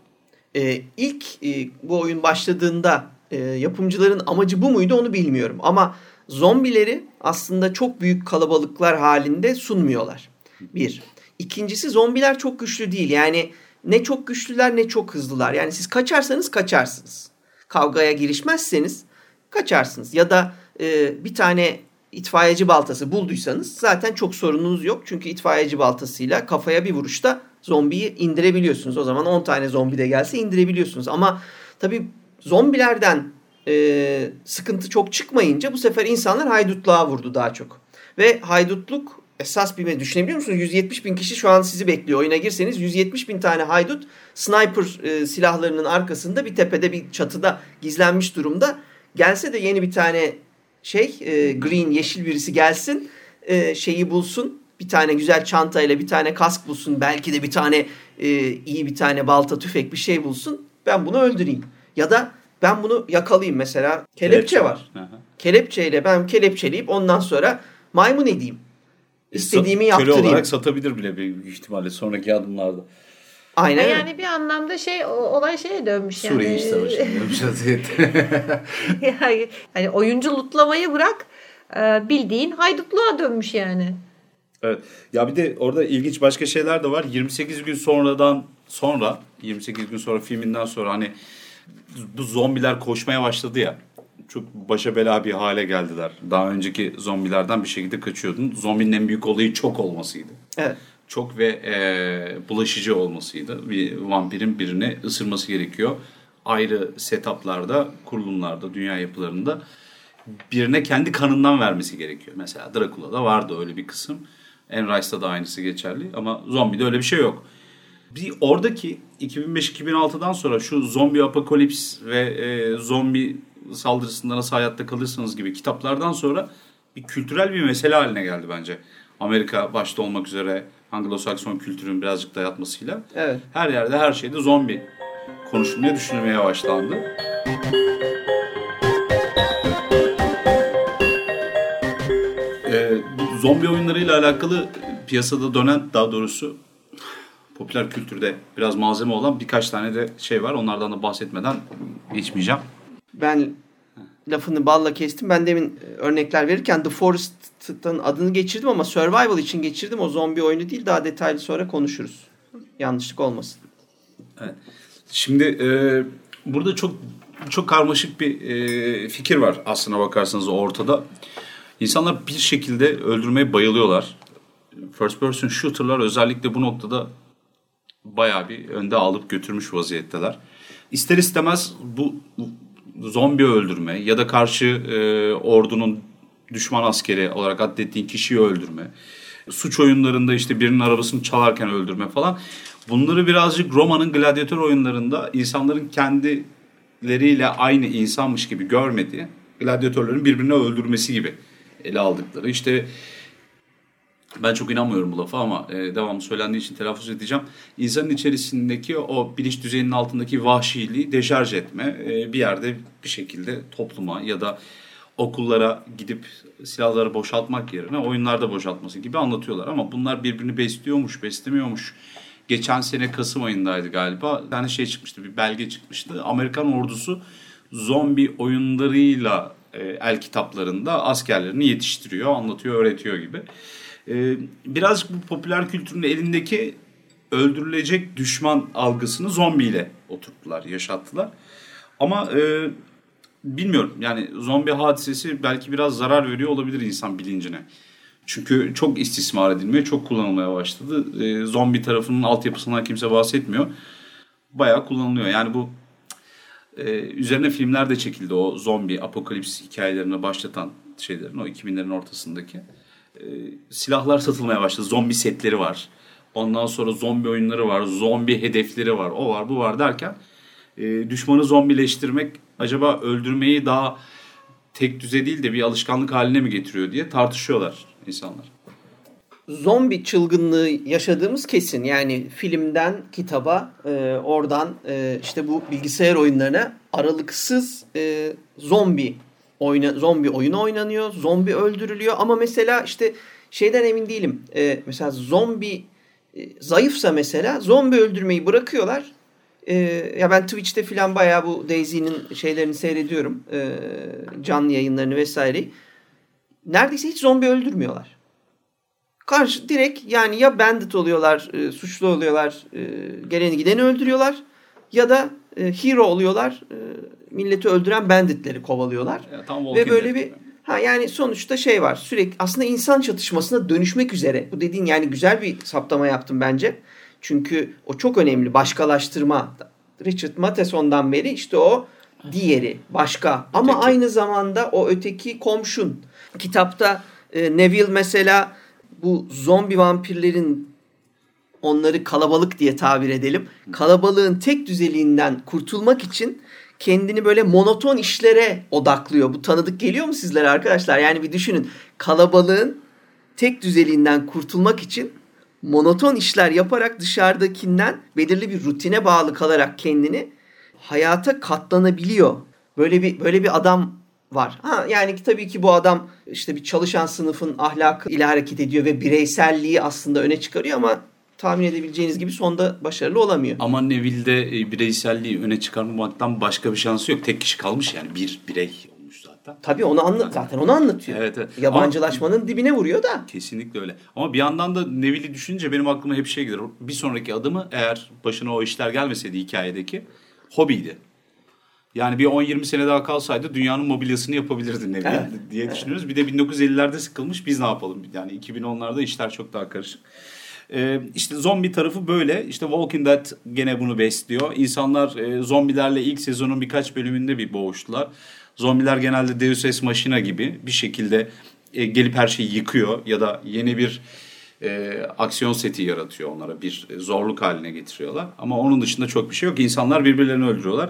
E, ilk e, bu oyun başladığında e, yapımcıların amacı bu muydu onu bilmiyorum. Ama zombileri aslında çok büyük kalabalıklar halinde sunmuyorlar. Bir. İkincisi zombiler çok güçlü değil. Yani ne çok güçlüler ne çok hızlılar. Yani siz kaçarsanız kaçarsınız. Kavgaya girişmezseniz kaçarsınız. Ya da e, bir tane itfaiyeci baltası bulduysanız zaten çok sorununuz yok. Çünkü itfaiyeci baltasıyla kafaya bir vuruşta zombiyi indirebiliyorsunuz. O zaman 10 tane zombi de gelse indirebiliyorsunuz. Ama tabii zombilerden e, sıkıntı çok çıkmayınca bu sefer insanlar haydutluğa vurdu daha çok. Ve haydutluk esas bir düşünebiliyor musunuz? 170 bin kişi şu an sizi bekliyor. Oyuna girseniz 170 bin tane haydut sniper e, silahlarının arkasında bir tepede bir çatıda gizlenmiş durumda. Gelse de yeni bir tane şey e, green yeşil birisi gelsin e, şeyi bulsun bir tane güzel çantayla bir tane kask bulsun belki de bir tane e, iyi bir tane balta tüfek bir şey bulsun ben bunu öldüreyim ya da ben bunu yakalayayım mesela kelepçe, Kelepçe var Hı hı. kelepçeyle ben kelepçeleyip ondan sonra maymun edeyim istediğimi Sa- Köle yaptırayım olarak satabilir bile büyük ihtimalle sonraki adımlarda. aynen öyle. Yani bir anlamda şey olay şeye dönmüş yani. Suriye İç Savaşı'nda dönmüş vaziyette. yani, hani oyuncu lutlamayı bırak e, bildiğin haydutluğa dönmüş yani. Evet. Ya bir de orada ilginç başka şeyler de var. 28 gün sonradan sonra 28 gün sonra filminden sonra hani bu zombiler koşmaya başladı ya. Çok başa bela bir hale geldiler. Daha önceki zombilerden bir şekilde kaçıyordun. Zombinin en büyük olayı çok olmasıydı. evet. Çok ve e, bulaşıcı olmasıydı. Bir vampirin birini ısırması gerekiyor. Ayrı setuplarda, kurulumlarda, dünya yapılarında birine kendi kanından vermesi gerekiyor. Mesela Dracula'da vardı öyle bir kısım. Anne Rice'da da aynısı geçerli ama zombide öyle bir şey yok. Bir oradaki 2005-2006'dan sonra şu zombi apokalips ve e, zombi saldırısında nasıl hayatta kalırsınız gibi kitaplardan sonra bir kültürel bir mesele haline geldi bence. Amerika başta olmak üzere Anglo-Sakson kültürün birazcık dayatmasıyla. Evet. Her yerde her şeyde zombi konuşulmaya düşünülmeye başlandı. Ee, zombi oyunlarıyla alakalı piyasada dönen daha doğrusu popüler kültürde biraz malzeme olan birkaç tane de şey var. Onlardan da bahsetmeden geçmeyeceğim. Ben lafını balla kestim. Ben demin e, örnekler verirken The Forest'ın adını geçirdim ama Survival için geçirdim. O zombi oyunu değil. Daha detaylı sonra konuşuruz. Yanlışlık olmasın. Şimdi e, burada çok çok karmaşık bir e, fikir var aslına bakarsanız ortada. İnsanlar bir şekilde öldürmeye bayılıyorlar. First person shooter'lar özellikle bu noktada bayağı bir önde alıp götürmüş vaziyetteler. İster istemez bu zombi öldürme ya da karşı e, ordunun düşman askeri olarak adettiğin kişiyi öldürme, suç oyunlarında işte birinin arabasını çalarken öldürme falan. Bunları birazcık Roma'nın gladyatör oyunlarında insanların kendileriyle aynı insanmış gibi görmediği, gladyatörlerin birbirini öldürmesi gibi ele aldıkları. İşte ben çok inanmıyorum bu lafa ama e, devamlı söylendiği için telaffuz edeceğim. İnsanın içerisindeki o bilinç düzeyinin altındaki vahşiliği deşarj etme, e, bir yerde bir şekilde topluma ya da okullara gidip silahları boşaltmak yerine oyunlarda boşaltması gibi anlatıyorlar. Ama bunlar birbirini besliyormuş, beslemiyormuş. Geçen sene Kasım ayındaydı galiba. Bir tane şey çıkmıştı, bir belge çıkmıştı. Amerikan ordusu zombi oyunlarıyla el kitaplarında askerlerini yetiştiriyor, anlatıyor, öğretiyor gibi. E, birazcık bu popüler kültürün elindeki öldürülecek düşman algısını zombiyle oturttular, yaşattılar. Ama e, bilmiyorum yani zombi hadisesi belki biraz zarar veriyor olabilir insan bilincine. Çünkü çok istismar edilmeye, çok kullanılmaya başladı. E, zombi tarafının altyapısından kimse bahsetmiyor. Bayağı kullanılıyor. Yani bu e, üzerine filmler de çekildi o zombi apokalips hikayelerini başlatan şeylerin o 2000'lerin ortasındaki. E, silahlar satılmaya başladı. Zombi setleri var. Ondan sonra zombi oyunları var. Zombi hedefleri var. O var bu var derken e, düşmanı zombileştirmek acaba öldürmeyi daha tek düze değil de bir alışkanlık haline mi getiriyor diye tartışıyorlar insanlar. Zombi çılgınlığı yaşadığımız kesin. Yani filmden kitaba, e, oradan e, işte bu bilgisayar oyunlarına aralıksız e, zombi oyna, zombi oyunu oynanıyor. Zombi öldürülüyor ama mesela işte şeyden emin değilim. E, mesela zombi e, zayıfsa mesela zombi öldürmeyi bırakıyorlar. E, ya ben Twitch'te falan bayağı bu Daisy'nin şeylerini seyrediyorum. E, canlı yayınlarını vesaireyi. Neredeyse hiç zombi öldürmüyorlar. Karşı direkt yani ya bandit oluyorlar, e, suçlu oluyorlar, e, geleni gideni öldürüyorlar ya da e, hero oluyorlar, e, milleti öldüren banditleri kovalıyorlar. Ya, tam Ve böyle bir ha yani sonuçta şey var. Sürekli aslında insan çatışmasına dönüşmek üzere. Bu dediğin yani güzel bir saptama yaptım bence. Çünkü o çok önemli başkalaştırma. Richard Matheson'dan beri işte o diğeri başka ama Öteki. aynı zamanda o öteki komşun. Kitapta e, Neville mesela bu zombi vampirlerin onları kalabalık diye tabir edelim. Kalabalığın tek düzeliğinden kurtulmak için kendini böyle monoton işlere odaklıyor. Bu tanıdık geliyor mu sizlere arkadaşlar? Yani bir düşünün. Kalabalığın tek düzeliğinden kurtulmak için monoton işler yaparak dışarıdakinden belirli bir rutine bağlı kalarak kendini hayata katlanabiliyor. Böyle bir böyle bir adam var. Ha yani tabii ki bu adam işte bir çalışan sınıfın ahlakı ile hareket ediyor ve bireyselliği aslında öne çıkarıyor ama tahmin edebileceğiniz gibi sonda başarılı olamıyor. Ama Neville'de e, bireyselliği öne çıkarmamaktan başka bir şansı yok. Tek kişi kalmış yani bir birey olmuş zaten. Tabii onu anlat zaten onu anlatıyor. Evet, evet. Yabancılaşmanın dibine vuruyor da. Kesinlikle öyle. Ama bir yandan da Neville'i düşününce benim aklıma hep şey gelir. Bir sonraki adımı eğer başına o işler gelmeseydi hikayedeki hobiydi. Yani bir 10-20 sene daha kalsaydı dünyanın mobilyasını yapabilirdi Neville Evet. diye düşünüyoruz. Bir de 1950'lerde sıkılmış biz ne yapalım? Yani 2010'larda işler çok daha karışık. Ee, işte zombi tarafı böyle. İşte Walking Dead gene bunu besliyor. İnsanlar e, zombilerle ilk sezonun birkaç bölümünde bir boğuştular. Zombiler genelde Deus Ex Machina gibi bir şekilde e, gelip her şeyi yıkıyor ya da yeni bir e, aksiyon seti yaratıyor onlara. Bir e, zorluk haline getiriyorlar. Ama onun dışında çok bir şey yok. İnsanlar birbirlerini öldürüyorlar.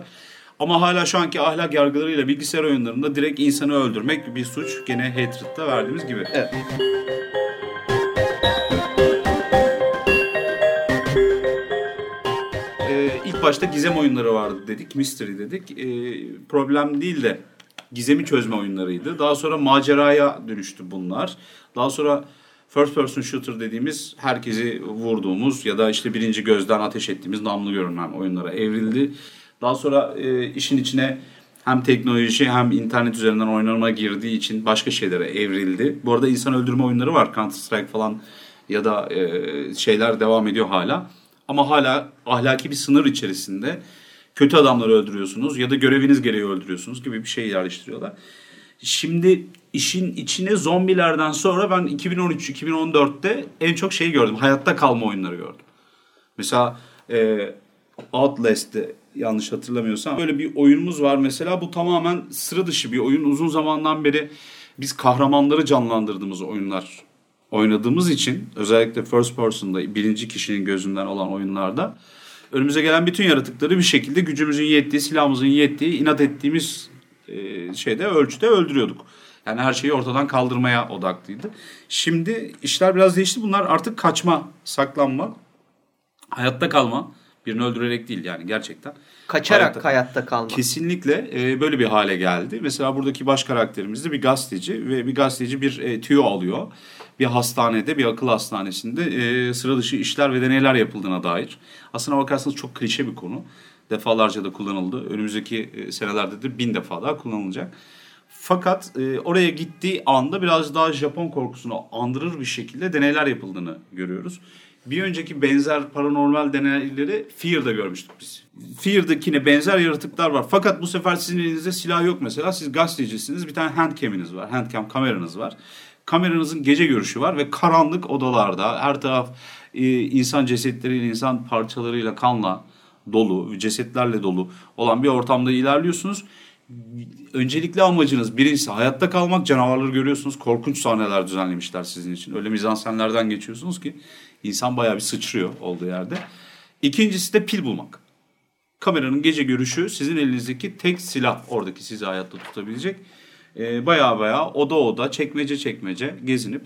Ama hala şu anki ahlak yargılarıyla bilgisayar oyunlarında direkt insanı öldürmek bir suç. Gene Hatred'da verdiğimiz gibi. Evet. Ee, ilk başta gizem oyunları vardı dedik, mystery dedik. Ee, problem değil de gizemi çözme oyunlarıydı. Daha sonra maceraya dönüştü bunlar. Daha sonra first person shooter dediğimiz herkesi vurduğumuz ya da işte birinci gözden ateş ettiğimiz namlu görünen oyunlara evrildi. Daha sonra e, işin içine hem teknoloji hem internet üzerinden oynanma girdiği için başka şeylere evrildi. Bu arada insan öldürme oyunları var. Counter Strike falan ya da e, şeyler devam ediyor hala. Ama hala ahlaki bir sınır içerisinde kötü adamları öldürüyorsunuz ya da göreviniz gereği öldürüyorsunuz gibi bir şey yerleştiriyorlar. Şimdi işin içine zombilerden sonra ben 2013-2014'te en çok şey gördüm. Hayatta kalma oyunları gördüm. Mesela e, Outlast'te yanlış hatırlamıyorsam böyle bir oyunumuz var mesela. Bu tamamen sıra dışı bir oyun. Uzun zamandan beri biz kahramanları canlandırdığımız oyunlar oynadığımız için özellikle first person'da birinci kişinin gözünden olan oyunlarda önümüze gelen bütün yaratıkları bir şekilde gücümüzün yettiği, silahımızın yettiği, inat ettiğimiz e, şeyde ölçüde öldürüyorduk. Yani her şeyi ortadan kaldırmaya odaklıydı. Şimdi işler biraz değişti. Bunlar artık kaçma, saklanma, hayatta kalma. Birini öldürerek değil yani gerçekten. Kaçarak Hayatta- hayatta, kalmak. Kesinlikle e, böyle bir hale geldi. Mesela buradaki baş karakterimiz de bir gazeteci ve bir gazeteci bir e, tüyo alıyor. Bir hastanede, bir akıl hastanesinde e, sıra dışı işler ve deneyler yapıldığına dair. Aslına bakarsanız çok klişe bir konu. Defalarca da kullanıldı. Önümüzdeki e, senelerde de bin defa daha kullanılacak. Fakat e, oraya gittiği anda biraz daha Japon korkusunu andırır bir şekilde deneyler yapıldığını görüyoruz. Bir önceki benzer paranormal deneyleri Fear'da görmüştük biz. Fear'dakine benzer yaratıklar var. Fakat bu sefer sizin elinizde silah yok mesela. Siz gazetecisiniz. Bir tane handcam'iniz var. Handcam kameranız var. Kameranızın gece görüşü var ve karanlık odalarda her taraf e, insan cesetleriyle, insan parçalarıyla, kanla dolu, cesetlerle dolu olan bir ortamda ilerliyorsunuz. Öncelikli amacınız birincisi hayatta kalmak. Canavarları görüyorsunuz. Korkunç sahneler düzenlemişler sizin için. Öyle mizansenlerden geçiyorsunuz ki insan bayağı bir sıçrıyor olduğu yerde. İkincisi de pil bulmak. Kameranın gece görüşü sizin elinizdeki tek silah oradaki sizi hayatta tutabilecek. Ee, baya baya oda oda çekmece çekmece gezinip.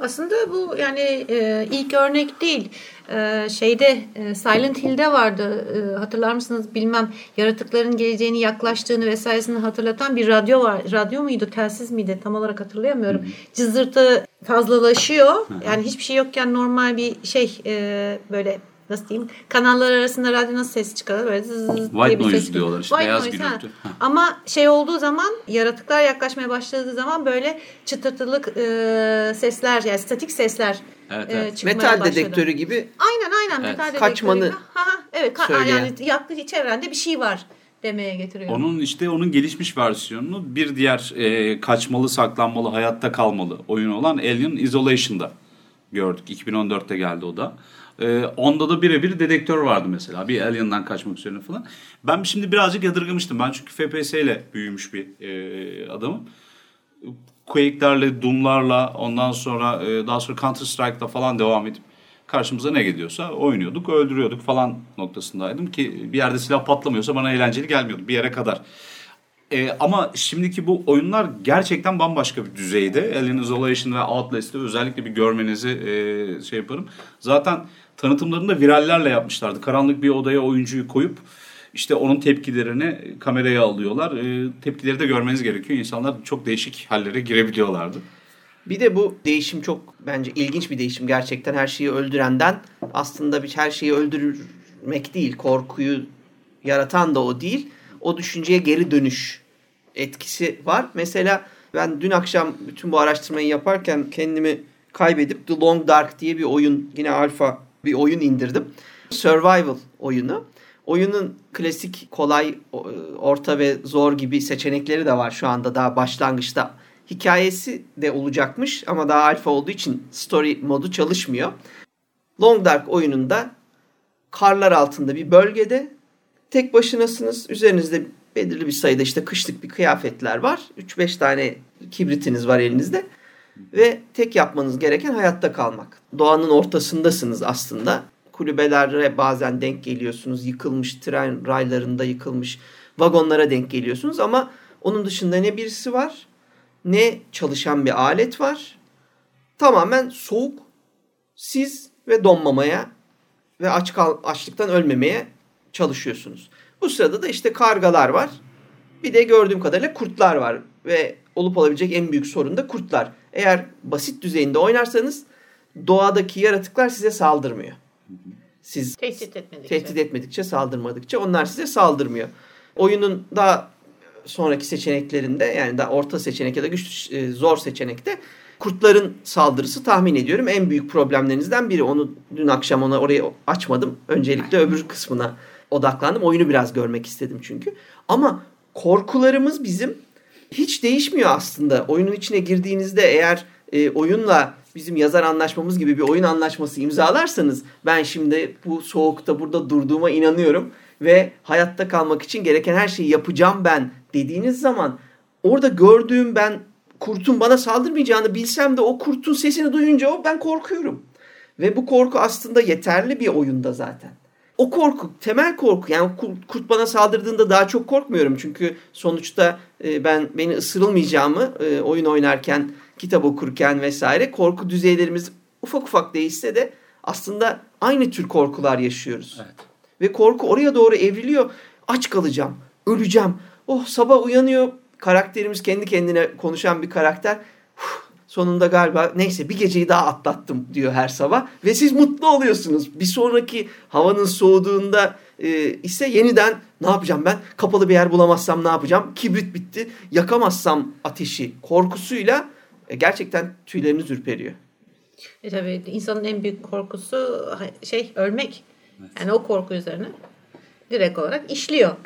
Aslında bu yani e, ilk örnek değil. E, şeyde e, Silent Hill'de vardı. E, hatırlar mısınız bilmem. Yaratıkların geleceğini yaklaştığını vesairesini hatırlatan bir radyo var. Radyo muydu, telsiz miydi? Tam olarak hatırlayamıyorum. Hı. Cızırtı fazlalaşıyor. Hı. Yani hiçbir şey yokken normal bir şey e, böyle nasıl diyeyim kanallar arasında radyo nasıl ses çıkarır böyle zzz White diye bir noise ses diyorlar işte White beyaz noise, gürültü. Ama şey olduğu zaman yaratıklar yaklaşmaya başladığı zaman böyle çıtırtılık e, sesler yani statik sesler evet, e, evet. e, çıkmaya metal başladı. dedektörü gibi. Aynen aynen evet. metal Kaçmanı dedektörü gibi. Ha, ha, evet söyleyen. yani yaklaşık çevrende bir şey var demeye getiriyor. Onun işte onun gelişmiş versiyonunu bir diğer e, kaçmalı, saklanmalı, hayatta kalmalı oyun olan Alien Isolation'da gördük. 2014'te geldi o da. Ee, onda da birebir dedektör vardı mesela. Bir alien'dan kaçmak üzerine falan. Ben şimdi birazcık yadırgamıştım. Ben çünkü FPS ile büyümüş bir e, adamım. Quake'lerle, Doom'larla ondan sonra e, daha sonra Counter Strike'la falan devam edip karşımıza ne geliyorsa oynuyorduk, öldürüyorduk falan noktasındaydım ki bir yerde silah patlamıyorsa bana eğlenceli gelmiyordu bir yere kadar. E, ama şimdiki bu oyunlar gerçekten bambaşka bir düzeyde. Alien Isolation ve Outlast'te özellikle bir görmenizi e, şey yaparım. Zaten tanıtımlarını da virallerle yapmışlardı. Karanlık bir odaya oyuncuyu koyup işte onun tepkilerini kameraya alıyorlar. E, tepkileri de görmeniz gerekiyor. İnsanlar çok değişik hallere girebiliyorlardı. Bir de bu değişim çok bence ilginç bir değişim. Gerçekten her şeyi öldürenden aslında bir her şeyi öldürmek değil, korkuyu yaratan da o değil. O düşünceye geri dönüş etkisi var. Mesela ben dün akşam bütün bu araştırmayı yaparken kendimi kaybedip The Long Dark diye bir oyun yine alfa bir oyun indirdim. Survival oyunu. Oyunun klasik, kolay, orta ve zor gibi seçenekleri de var şu anda daha başlangıçta. Hikayesi de olacakmış ama daha alfa olduğu için story modu çalışmıyor. Long Dark oyununda karlar altında bir bölgede tek başınasınız. Üzerinizde belirli bir sayıda işte kışlık bir kıyafetler var. 3-5 tane kibritiniz var elinizde. Ve tek yapmanız gereken hayatta kalmak. Doğanın ortasındasınız aslında. Kulübelere bazen denk geliyorsunuz. Yıkılmış tren raylarında yıkılmış vagonlara denk geliyorsunuz. Ama onun dışında ne birisi var ne çalışan bir alet var. Tamamen soğuk, siz ve donmamaya ve aç kal açlıktan ölmemeye çalışıyorsunuz. Bu sırada da işte kargalar var. Bir de gördüğüm kadarıyla kurtlar var ve olup olabilecek en büyük sorun da kurtlar. Eğer basit düzeyinde oynarsanız doğadaki yaratıklar size saldırmıyor. Siz tehdit etmedikçe. tehdit etmedikçe, saldırmadıkça onlar size saldırmıyor. Oyunun daha sonraki seçeneklerinde yani daha orta seçenek ya da güçlü e, zor seçenekte kurtların saldırısı tahmin ediyorum en büyük problemlerinizden biri. Onu dün akşam ona orayı açmadım. Öncelikle öbür kısmına odaklandım. Oyunu biraz görmek istedim çünkü. Ama korkularımız bizim hiç değişmiyor aslında. Oyunun içine girdiğinizde eğer e, oyunla bizim yazar anlaşmamız gibi bir oyun anlaşması imzalarsanız ben şimdi bu soğukta burada durduğuma inanıyorum ve hayatta kalmak için gereken her şeyi yapacağım ben dediğiniz zaman orada gördüğüm ben kurtun bana saldırmayacağını bilsem de o kurtun sesini duyunca o ben korkuyorum. Ve bu korku aslında yeterli bir oyunda zaten o korku, temel korku yani kurt bana saldırdığında daha çok korkmuyorum. Çünkü sonuçta e, ben beni ısırılmayacağımı e, oyun oynarken, kitap okurken vesaire korku düzeylerimiz ufak ufak değişse de aslında aynı tür korkular yaşıyoruz. Evet. Ve korku oraya doğru evriliyor. Aç kalacağım, öleceğim. Oh sabah uyanıyor karakterimiz kendi kendine konuşan bir karakter. Sonunda galiba neyse bir geceyi daha atlattım diyor her sabah. Ve siz mutlu oluyorsunuz. Bir sonraki havanın soğuduğunda e, ise yeniden ne yapacağım ben? Kapalı bir yer bulamazsam ne yapacağım? Kibrit bitti. Yakamazsam ateşi korkusuyla e, gerçekten tüyleriniz ürperiyor. E tabii insanın en büyük korkusu şey ölmek. Evet. Yani o korku üzerine direkt olarak işliyor.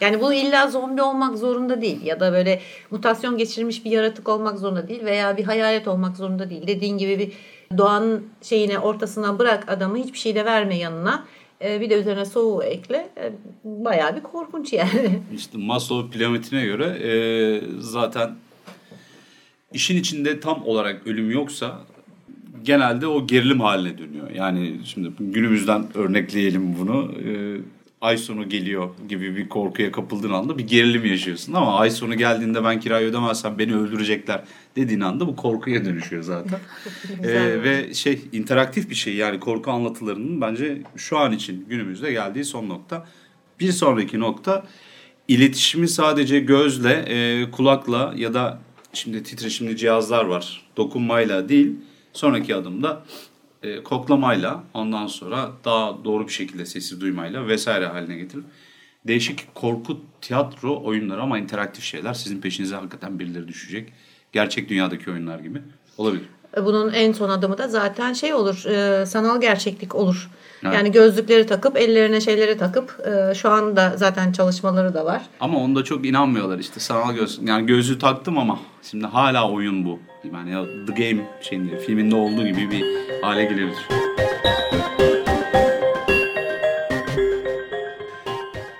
Yani bu illa zombi olmak zorunda değil ya da böyle mutasyon geçirmiş bir yaratık olmak zorunda değil veya bir hayalet olmak zorunda değil. Dediğin gibi bir doğanın şeyine ortasına bırak adamı hiçbir şey de verme yanına. Ee, bir de üzerine soğuğu ekle. Ee, bayağı bir korkunç yani. İşte Maslow piramidine göre e, zaten işin içinde tam olarak ölüm yoksa genelde o gerilim haline dönüyor. Yani şimdi günümüzden örnekleyelim bunu. Ay sonu geliyor gibi bir korkuya kapıldığın anda bir gerilim yaşıyorsun. Ama ay sonu geldiğinde ben kirayı ödemezsem beni öldürecekler dediğin anda bu korkuya dönüşüyor zaten. ee, ve şey interaktif bir şey yani korku anlatılarının bence şu an için günümüzde geldiği son nokta. Bir sonraki nokta iletişimi sadece gözle, e, kulakla ya da şimdi titreşimli cihazlar var dokunmayla değil. Sonraki adımda e, koklamayla ondan sonra daha doğru bir şekilde sesi duymayla vesaire haline getirip değişik korku tiyatro oyunları ama interaktif şeyler sizin peşinize hakikaten birileri düşecek. Gerçek dünyadaki oyunlar gibi olabilir. E, bunun en son adımı da zaten şey olur, e, sanal gerçeklik olur. Evet. Yani gözlükleri takıp, ellerine şeyleri takıp, e, şu anda zaten çalışmaları da var. Ama onda çok inanmıyorlar işte sanal göz. Yani gözlüğü taktım ama şimdi hala oyun bu. Yani ya The Game şeyinde, filminde olduğu gibi bir hale gelebilir.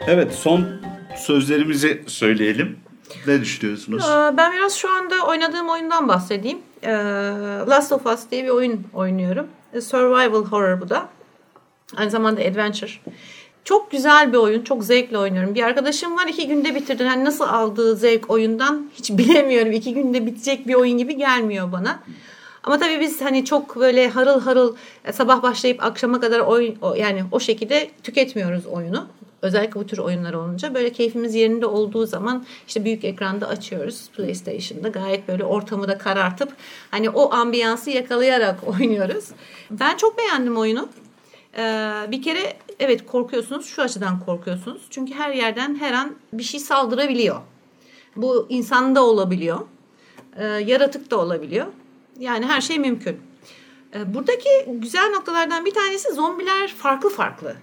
Evet son sözlerimizi söyleyelim. Ne düşünüyorsunuz? Ben biraz şu anda oynadığım oyundan bahsedeyim. Last of Us diye bir oyun oynuyorum. Survival horror bu da. Aynı zamanda adventure. Çok güzel bir oyun. Çok zevkle oynuyorum. Bir arkadaşım var iki günde bitirdi. Yani nasıl aldığı zevk oyundan hiç bilemiyorum. İki günde bitecek bir oyun gibi gelmiyor bana. Ama tabii biz hani çok böyle harıl harıl e, sabah başlayıp akşama kadar oyun yani o şekilde tüketmiyoruz oyunu. Özellikle bu tür oyunlar olunca böyle keyfimiz yerinde olduğu zaman işte büyük ekranda açıyoruz PlayStation'da gayet böyle ortamı da karartıp hani o ambiyansı yakalayarak oynuyoruz. Ben çok beğendim oyunu. Ee, bir kere evet korkuyorsunuz şu açıdan korkuyorsunuz. Çünkü her yerden her an bir şey saldırabiliyor. Bu insanda olabiliyor. Ee, yaratık da olabiliyor. Yani her şey mümkün. Ee, buradaki güzel noktalardan bir tanesi zombiler farklı farklı.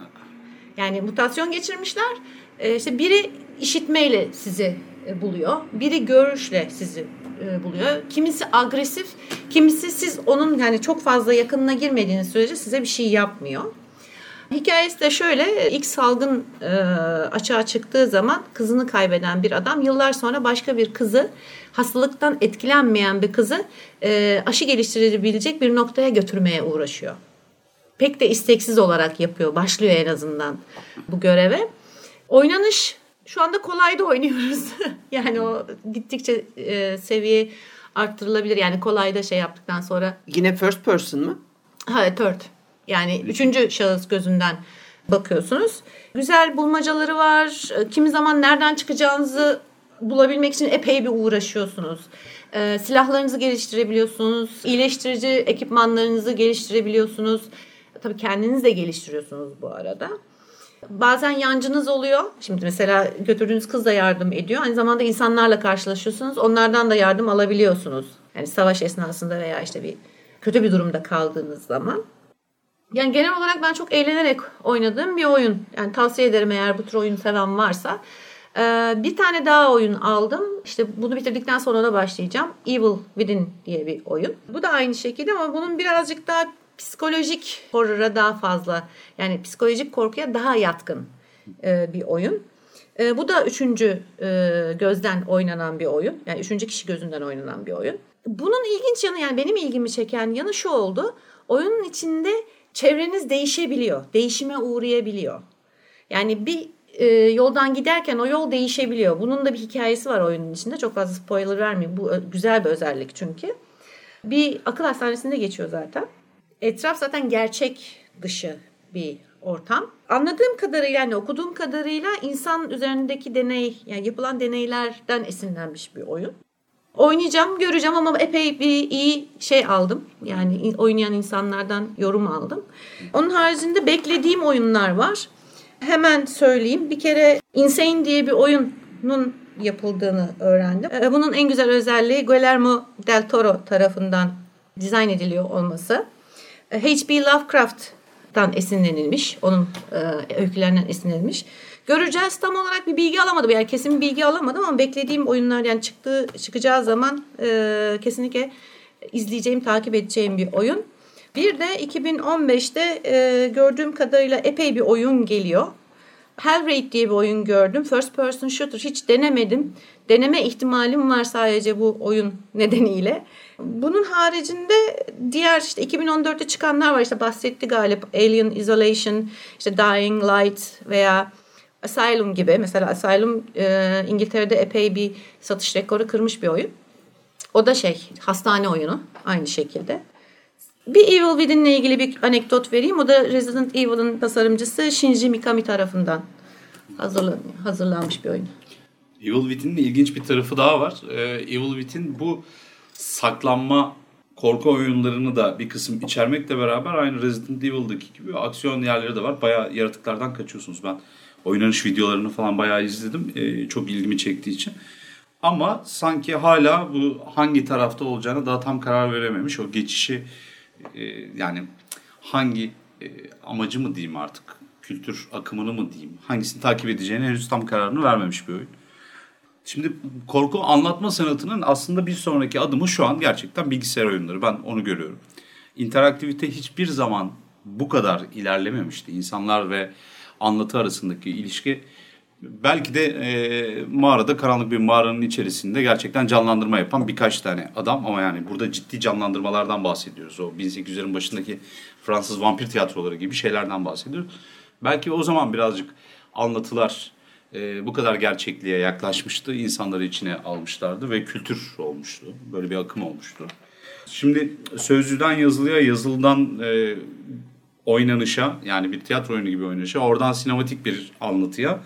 Yani mutasyon geçirmişler. Ee, işte biri işitmeyle sizi e, buluyor. Biri görüşle sizi e, buluyor. Kimisi agresif, kimisi siz onun yani çok fazla yakınına girmediğiniz sürece size bir şey yapmıyor. Hikayesi de şöyle ilk salgın e, açığa çıktığı zaman kızını kaybeden bir adam yıllar sonra başka bir kızı hastalıktan etkilenmeyen bir kızı e, aşı geliştirebilecek bir noktaya götürmeye uğraşıyor. Pek de isteksiz olarak yapıyor başlıyor en azından bu göreve. Oynanış şu anda kolay da oynuyoruz. yani o gittikçe e, seviye arttırılabilir. Yani kolay da şey yaptıktan sonra. Yine first person mı? Ha third. Yani üçüncü şahıs gözünden bakıyorsunuz. Güzel bulmacaları var. Kimi zaman nereden çıkacağınızı bulabilmek için epey bir uğraşıyorsunuz. E, silahlarınızı geliştirebiliyorsunuz. İyileştirici ekipmanlarınızı geliştirebiliyorsunuz. Tabii kendiniz de geliştiriyorsunuz bu arada. Bazen yancınız oluyor. Şimdi mesela götürdüğünüz kız da yardım ediyor. Aynı zamanda insanlarla karşılaşıyorsunuz. Onlardan da yardım alabiliyorsunuz. Yani savaş esnasında veya işte bir kötü bir durumda kaldığınız zaman. Yani genel olarak ben çok eğlenerek oynadığım bir oyun. Yani tavsiye ederim eğer bu tür oyun seven varsa. Ee, bir tane daha oyun aldım. İşte bunu bitirdikten sonra da başlayacağım. Evil Within diye bir oyun. Bu da aynı şekilde ama bunun birazcık daha psikolojik horror'a daha fazla yani psikolojik korkuya daha yatkın e, bir oyun. E, bu da üçüncü e, gözden oynanan bir oyun. Yani üçüncü kişi gözünden oynanan bir oyun. Bunun ilginç yanı yani benim ilgimi çeken yanı şu oldu. Oyunun içinde çevreniz değişebiliyor. Değişime uğrayabiliyor. Yani bir e, yoldan giderken o yol değişebiliyor. Bunun da bir hikayesi var oyunun içinde. Çok fazla spoiler vermeyeyim. Bu güzel bir özellik çünkü. Bir akıl hastanesinde geçiyor zaten. Etraf zaten gerçek dışı bir ortam. Anladığım kadarıyla yani okuduğum kadarıyla insan üzerindeki deney yani yapılan deneylerden esinlenmiş bir oyun. Oynayacağım, göreceğim ama epey bir iyi şey aldım. Yani oynayan insanlardan yorum aldım. Onun haricinde beklediğim oyunlar var. Hemen söyleyeyim. Bir kere Insane diye bir oyunun yapıldığını öğrendim. Ee, bunun en güzel özelliği Guillermo del Toro tarafından dizayn ediliyor olması. H.P. Lovecraft'tan esinlenilmiş. Onun e, öykülerinden esinlenilmiş. Göreceğiz tam olarak bir bilgi alamadım. Yani kesin bir bilgi alamadım ama beklediğim oyunlar yani çıktığı çıkacağı zaman e, kesinlikle izleyeceğim, takip edeceğim bir oyun. Bir de 2015'te e, gördüğüm kadarıyla epey bir oyun geliyor. Hellraid diye bir oyun gördüm. First person shooter hiç denemedim. Deneme ihtimalim var sadece bu oyun nedeniyle. Bunun haricinde diğer işte 2014'te çıkanlar var. İşte bahsetti galiba Alien Isolation, işte Dying Light veya Asylum gibi. Mesela Asylum e, İngiltere'de epey bir satış rekoru kırmış bir oyun. O da şey hastane oyunu aynı şekilde. Bir Evil Within ile ilgili bir anekdot vereyim. O da Resident Evil'ın tasarımcısı Shinji Mikami tarafından hazırlan hazırlanmış bir oyun. Evil Within'in ilginç bir tarafı daha var. Ee, Evil Within bu saklanma korku oyunlarını da bir kısım içermekle beraber aynı Resident Evil'daki gibi aksiyon yerleri de var. Bayağı yaratıklardan kaçıyorsunuz. Ben oynanış videolarını falan bayağı izledim. Ee, çok ilgimi çektiği için. Ama sanki hala bu hangi tarafta olacağını daha tam karar verememiş. O geçişi e, yani hangi e, amacı mı diyeyim artık kültür akımını mı diyeyim hangisini takip edeceğini henüz tam kararını vermemiş bir oyun. Şimdi korku anlatma sanatının aslında bir sonraki adımı şu an gerçekten bilgisayar oyunları. Ben onu görüyorum. İnteraktivite hiçbir zaman bu kadar ilerlememişti. İnsanlar ve anlatı arasındaki ilişki belki de e, mağarada karanlık bir mağaranın içerisinde gerçekten canlandırma yapan birkaç tane adam ama yani burada ciddi canlandırmalardan bahsediyoruz. O 1800'lerin başındaki Fransız vampir tiyatroları gibi şeylerden bahsediyoruz. Belki o zaman birazcık anlatılar e, bu kadar gerçekliğe yaklaşmıştı. insanları içine almışlardı ve kültür olmuştu. Böyle bir akım olmuştu. Şimdi sözlüden yazılıya, yazılıdan e, oynanışa yani bir tiyatro oyunu gibi oynanışa, oradan sinematik bir anlatıya,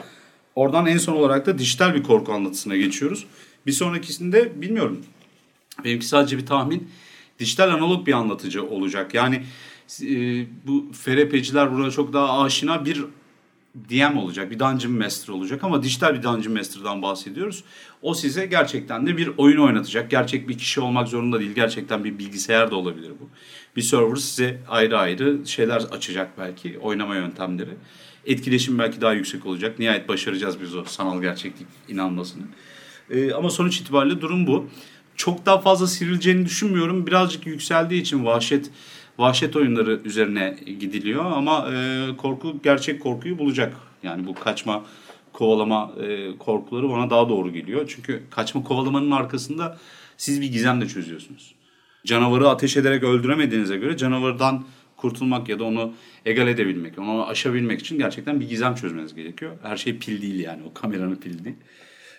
oradan en son olarak da dijital bir korku anlatısına geçiyoruz. Bir sonrakisinde bilmiyorum. Benimki sadece bir tahmin. Dijital analog bir anlatıcı olacak. Yani e, bu FRP'ciler burada çok daha aşina bir DM olacak, bir Dungeon Master olacak ama dijital bir Dungeon Master'dan bahsediyoruz. O size gerçekten de bir oyun oynatacak. Gerçek bir kişi olmak zorunda değil. Gerçekten bir bilgisayar da olabilir bu. Bir server size ayrı ayrı şeyler açacak belki, oynama yöntemleri. Etkileşim belki daha yüksek olacak. Nihayet başaracağız biz o sanal gerçeklik inanmasını. Ee, ama sonuç itibariyle durum bu. Çok daha fazla sivrileceğini düşünmüyorum. Birazcık yükseldiği için vahşet vahşet oyunları üzerine gidiliyor ama e, korku gerçek korkuyu bulacak. Yani bu kaçma kovalama e, korkuları bana daha doğru geliyor. Çünkü kaçma kovalamanın arkasında siz bir gizem de çözüyorsunuz. Canavarı ateş ederek öldüremediğinize göre canavardan kurtulmak ya da onu egal edebilmek, onu aşabilmek için gerçekten bir gizem çözmeniz gerekiyor. Her şey pil değil yani o kameranın pil değil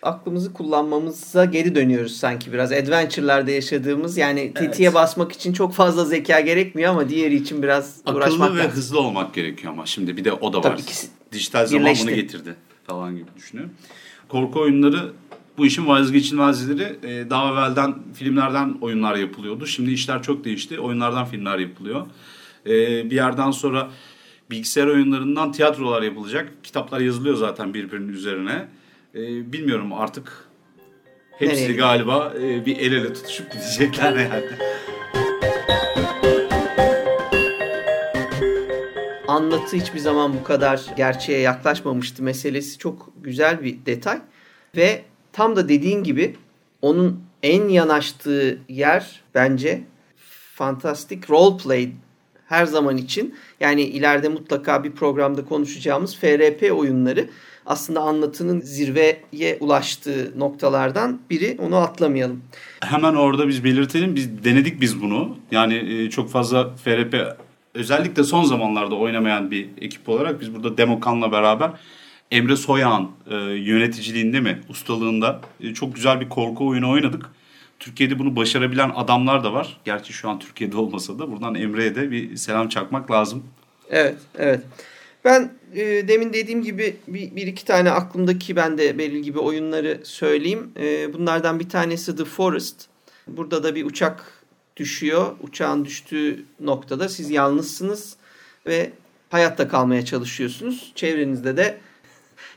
aklımızı kullanmamıza geri dönüyoruz sanki biraz. Adventure'larda yaşadığımız yani tetiğe evet. basmak için çok fazla zeka gerekmiyor ama diğeri için biraz Akıllı uğraşmak ve lazım. hızlı olmak gerekiyor ama şimdi bir de o da Tabii var. Ikisi Dijital zaman birleşti. bunu getirdi falan gibi düşünüyorum. Korku oyunları bu işin vazgeçilmezleri e, daha evvelden filmlerden oyunlar yapılıyordu. Şimdi işler çok değişti. Oyunlardan filmler yapılıyor. E, bir yerden sonra bilgisayar oyunlarından tiyatrolar yapılacak. Kitaplar yazılıyor zaten birbirinin üzerine e, bilmiyorum artık hepsi Nereye? galiba e, bir el ele tutuşup gidecekler yani. Anlatı hiçbir zaman bu kadar gerçeğe yaklaşmamıştı meselesi çok güzel bir detay. Ve tam da dediğin gibi onun en yanaştığı yer bence fantastik role play her zaman için. Yani ileride mutlaka bir programda konuşacağımız FRP oyunları aslında anlatının zirveye ulaştığı noktalardan biri. Onu atlamayalım. Hemen orada biz belirtelim. Biz denedik biz bunu. Yani e, çok fazla FRP özellikle son zamanlarda oynamayan bir ekip olarak biz burada Demokan'la beraber Emre Soyağan e, yöneticiliğinde mi, ustalığında e, çok güzel bir korku oyunu oynadık. Türkiye'de bunu başarabilen adamlar da var. Gerçi şu an Türkiye'de olmasa da buradan Emre'ye de bir selam çakmak lazım. Evet, evet. Ben e, demin dediğim gibi bir, bir iki tane aklımdaki ben de belirli gibi oyunları söyleyeyim. E, bunlardan bir tanesi The Forest. Burada da bir uçak düşüyor. Uçağın düştüğü noktada siz yalnızsınız ve hayatta kalmaya çalışıyorsunuz. Çevrenizde de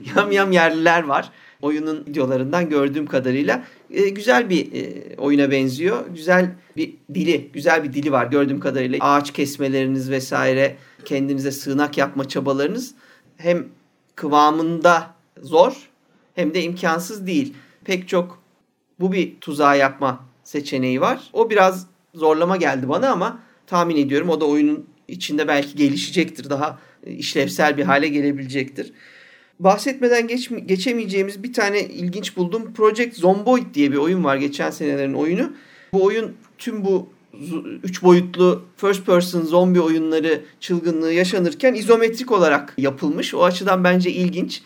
yam yam yerliler var. oyunun videolarından gördüğüm kadarıyla e, güzel bir e, oyuna benziyor. Güzel bir dili, güzel bir dili var gördüğüm kadarıyla. Ağaç kesmeleriniz vesaire, kendinize sığınak yapma çabalarınız hem kıvamında zor hem de imkansız değil. Pek çok bu bir tuzağı yapma seçeneği var. O biraz zorlama geldi bana ama tahmin ediyorum o da oyunun içinde belki gelişecektir. Daha işlevsel bir hale gelebilecektir. Bahsetmeden geç, geçemeyeceğimiz bir tane ilginç buldum. Project Zomboid diye bir oyun var geçen senelerin oyunu. Bu oyun tüm bu üç boyutlu first person zombi oyunları çılgınlığı yaşanırken izometrik olarak yapılmış. O açıdan bence ilginç.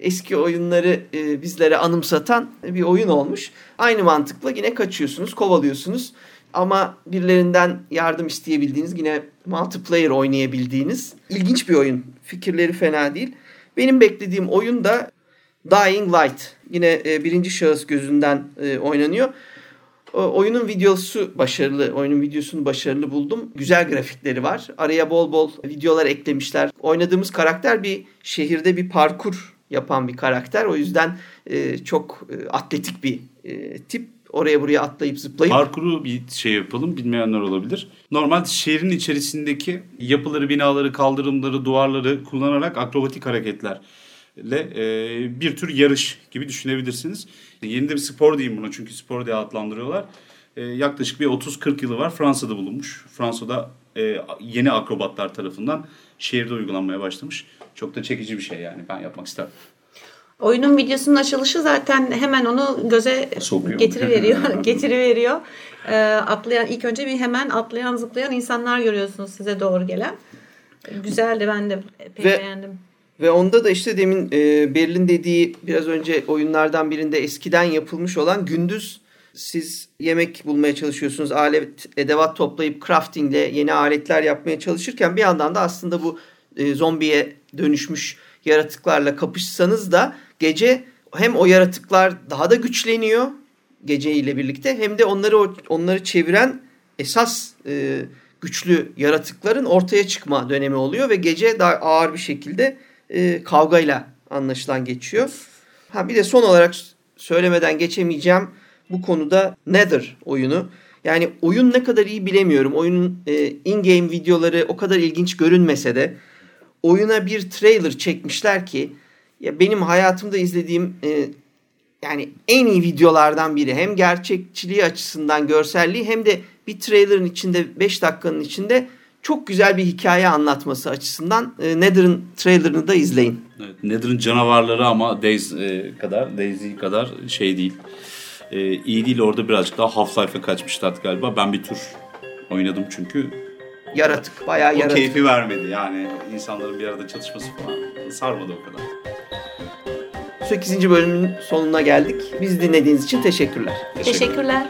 Eski oyunları e, bizlere anımsatan bir oyun olmuş. Aynı mantıkla yine kaçıyorsunuz, kovalıyorsunuz. Ama birilerinden yardım isteyebildiğiniz, yine multiplayer oynayabildiğiniz ilginç bir oyun. Fikirleri fena değil. Benim beklediğim oyun da Dying Light. Yine e, birinci şahıs gözünden e, oynanıyor. Oyunun videosu başarılı. Oyunun videosunu başarılı buldum. Güzel grafikleri var. Araya bol bol videolar eklemişler. Oynadığımız karakter bir şehirde bir parkur yapan bir karakter. O yüzden e, çok e, atletik bir e, tip. Oraya buraya atlayıp zıplayıp. Parkuru bir şey yapalım bilmeyenler olabilir. Normal şehrin içerisindeki yapıları, binaları, kaldırımları, duvarları kullanarak akrobatik hareketler e, bir tür yarış gibi düşünebilirsiniz. Yeni de bir spor diyeyim buna çünkü spor diye adlandırıyorlar. E, yaklaşık bir 30-40 yılı var Fransa'da bulunmuş. Fransa'da e, yeni akrobatlar tarafından şehirde uygulanmaya başlamış. Çok da çekici bir şey yani ben yapmak isterim. Oyunun videosunun açılışı zaten hemen onu göze Sokuyor. getiriveriyor. getiriveriyor. Ee, atlayan ilk önce bir hemen atlayan zıplayan insanlar görüyorsunuz size doğru gelen. Güzeldi ben de pek Ve, beğendim. Ve onda da işte demin e, Berlin dediği biraz önce oyunlardan birinde eskiden yapılmış olan gündüz siz yemek bulmaya çalışıyorsunuz. Alet, edevat toplayıp craftingle yeni aletler yapmaya çalışırken bir yandan da aslında bu e, zombiye dönüşmüş yaratıklarla kapışsanız da gece hem o yaratıklar daha da güçleniyor gece ile birlikte hem de onları onları çeviren esas e, güçlü yaratıkların ortaya çıkma dönemi oluyor ve gece daha ağır bir şekilde e, kavgayla anlaşılan geçiyor. Ha bir de son olarak söylemeden geçemeyeceğim bu konuda Nether oyunu. Yani oyun ne kadar iyi bilemiyorum. Oyunun e, in-game videoları o kadar ilginç görünmese de oyuna bir trailer çekmişler ki ya benim hayatımda izlediğim e, yani en iyi videolardan biri. Hem gerçekçiliği açısından görselliği hem de bir trailer'ın içinde 5 dakikanın içinde çok güzel bir hikaye anlatması açısından e, Nether'ın trailerını da izleyin. Evet, Nether'ın canavarları ama Days e, kadar, Daisy kadar şey değil. E, iyi değil orada birazcık daha Half-Life'e kaçmışlardı galiba. Ben bir tur oynadım çünkü. Yaratık, bayağı o yaratık. keyfi vermedi yani insanların bir arada çalışması falan sarmadı o kadar. 8. bölümün sonuna geldik. Biz dinlediğiniz için teşekkürler. Teşekkürler.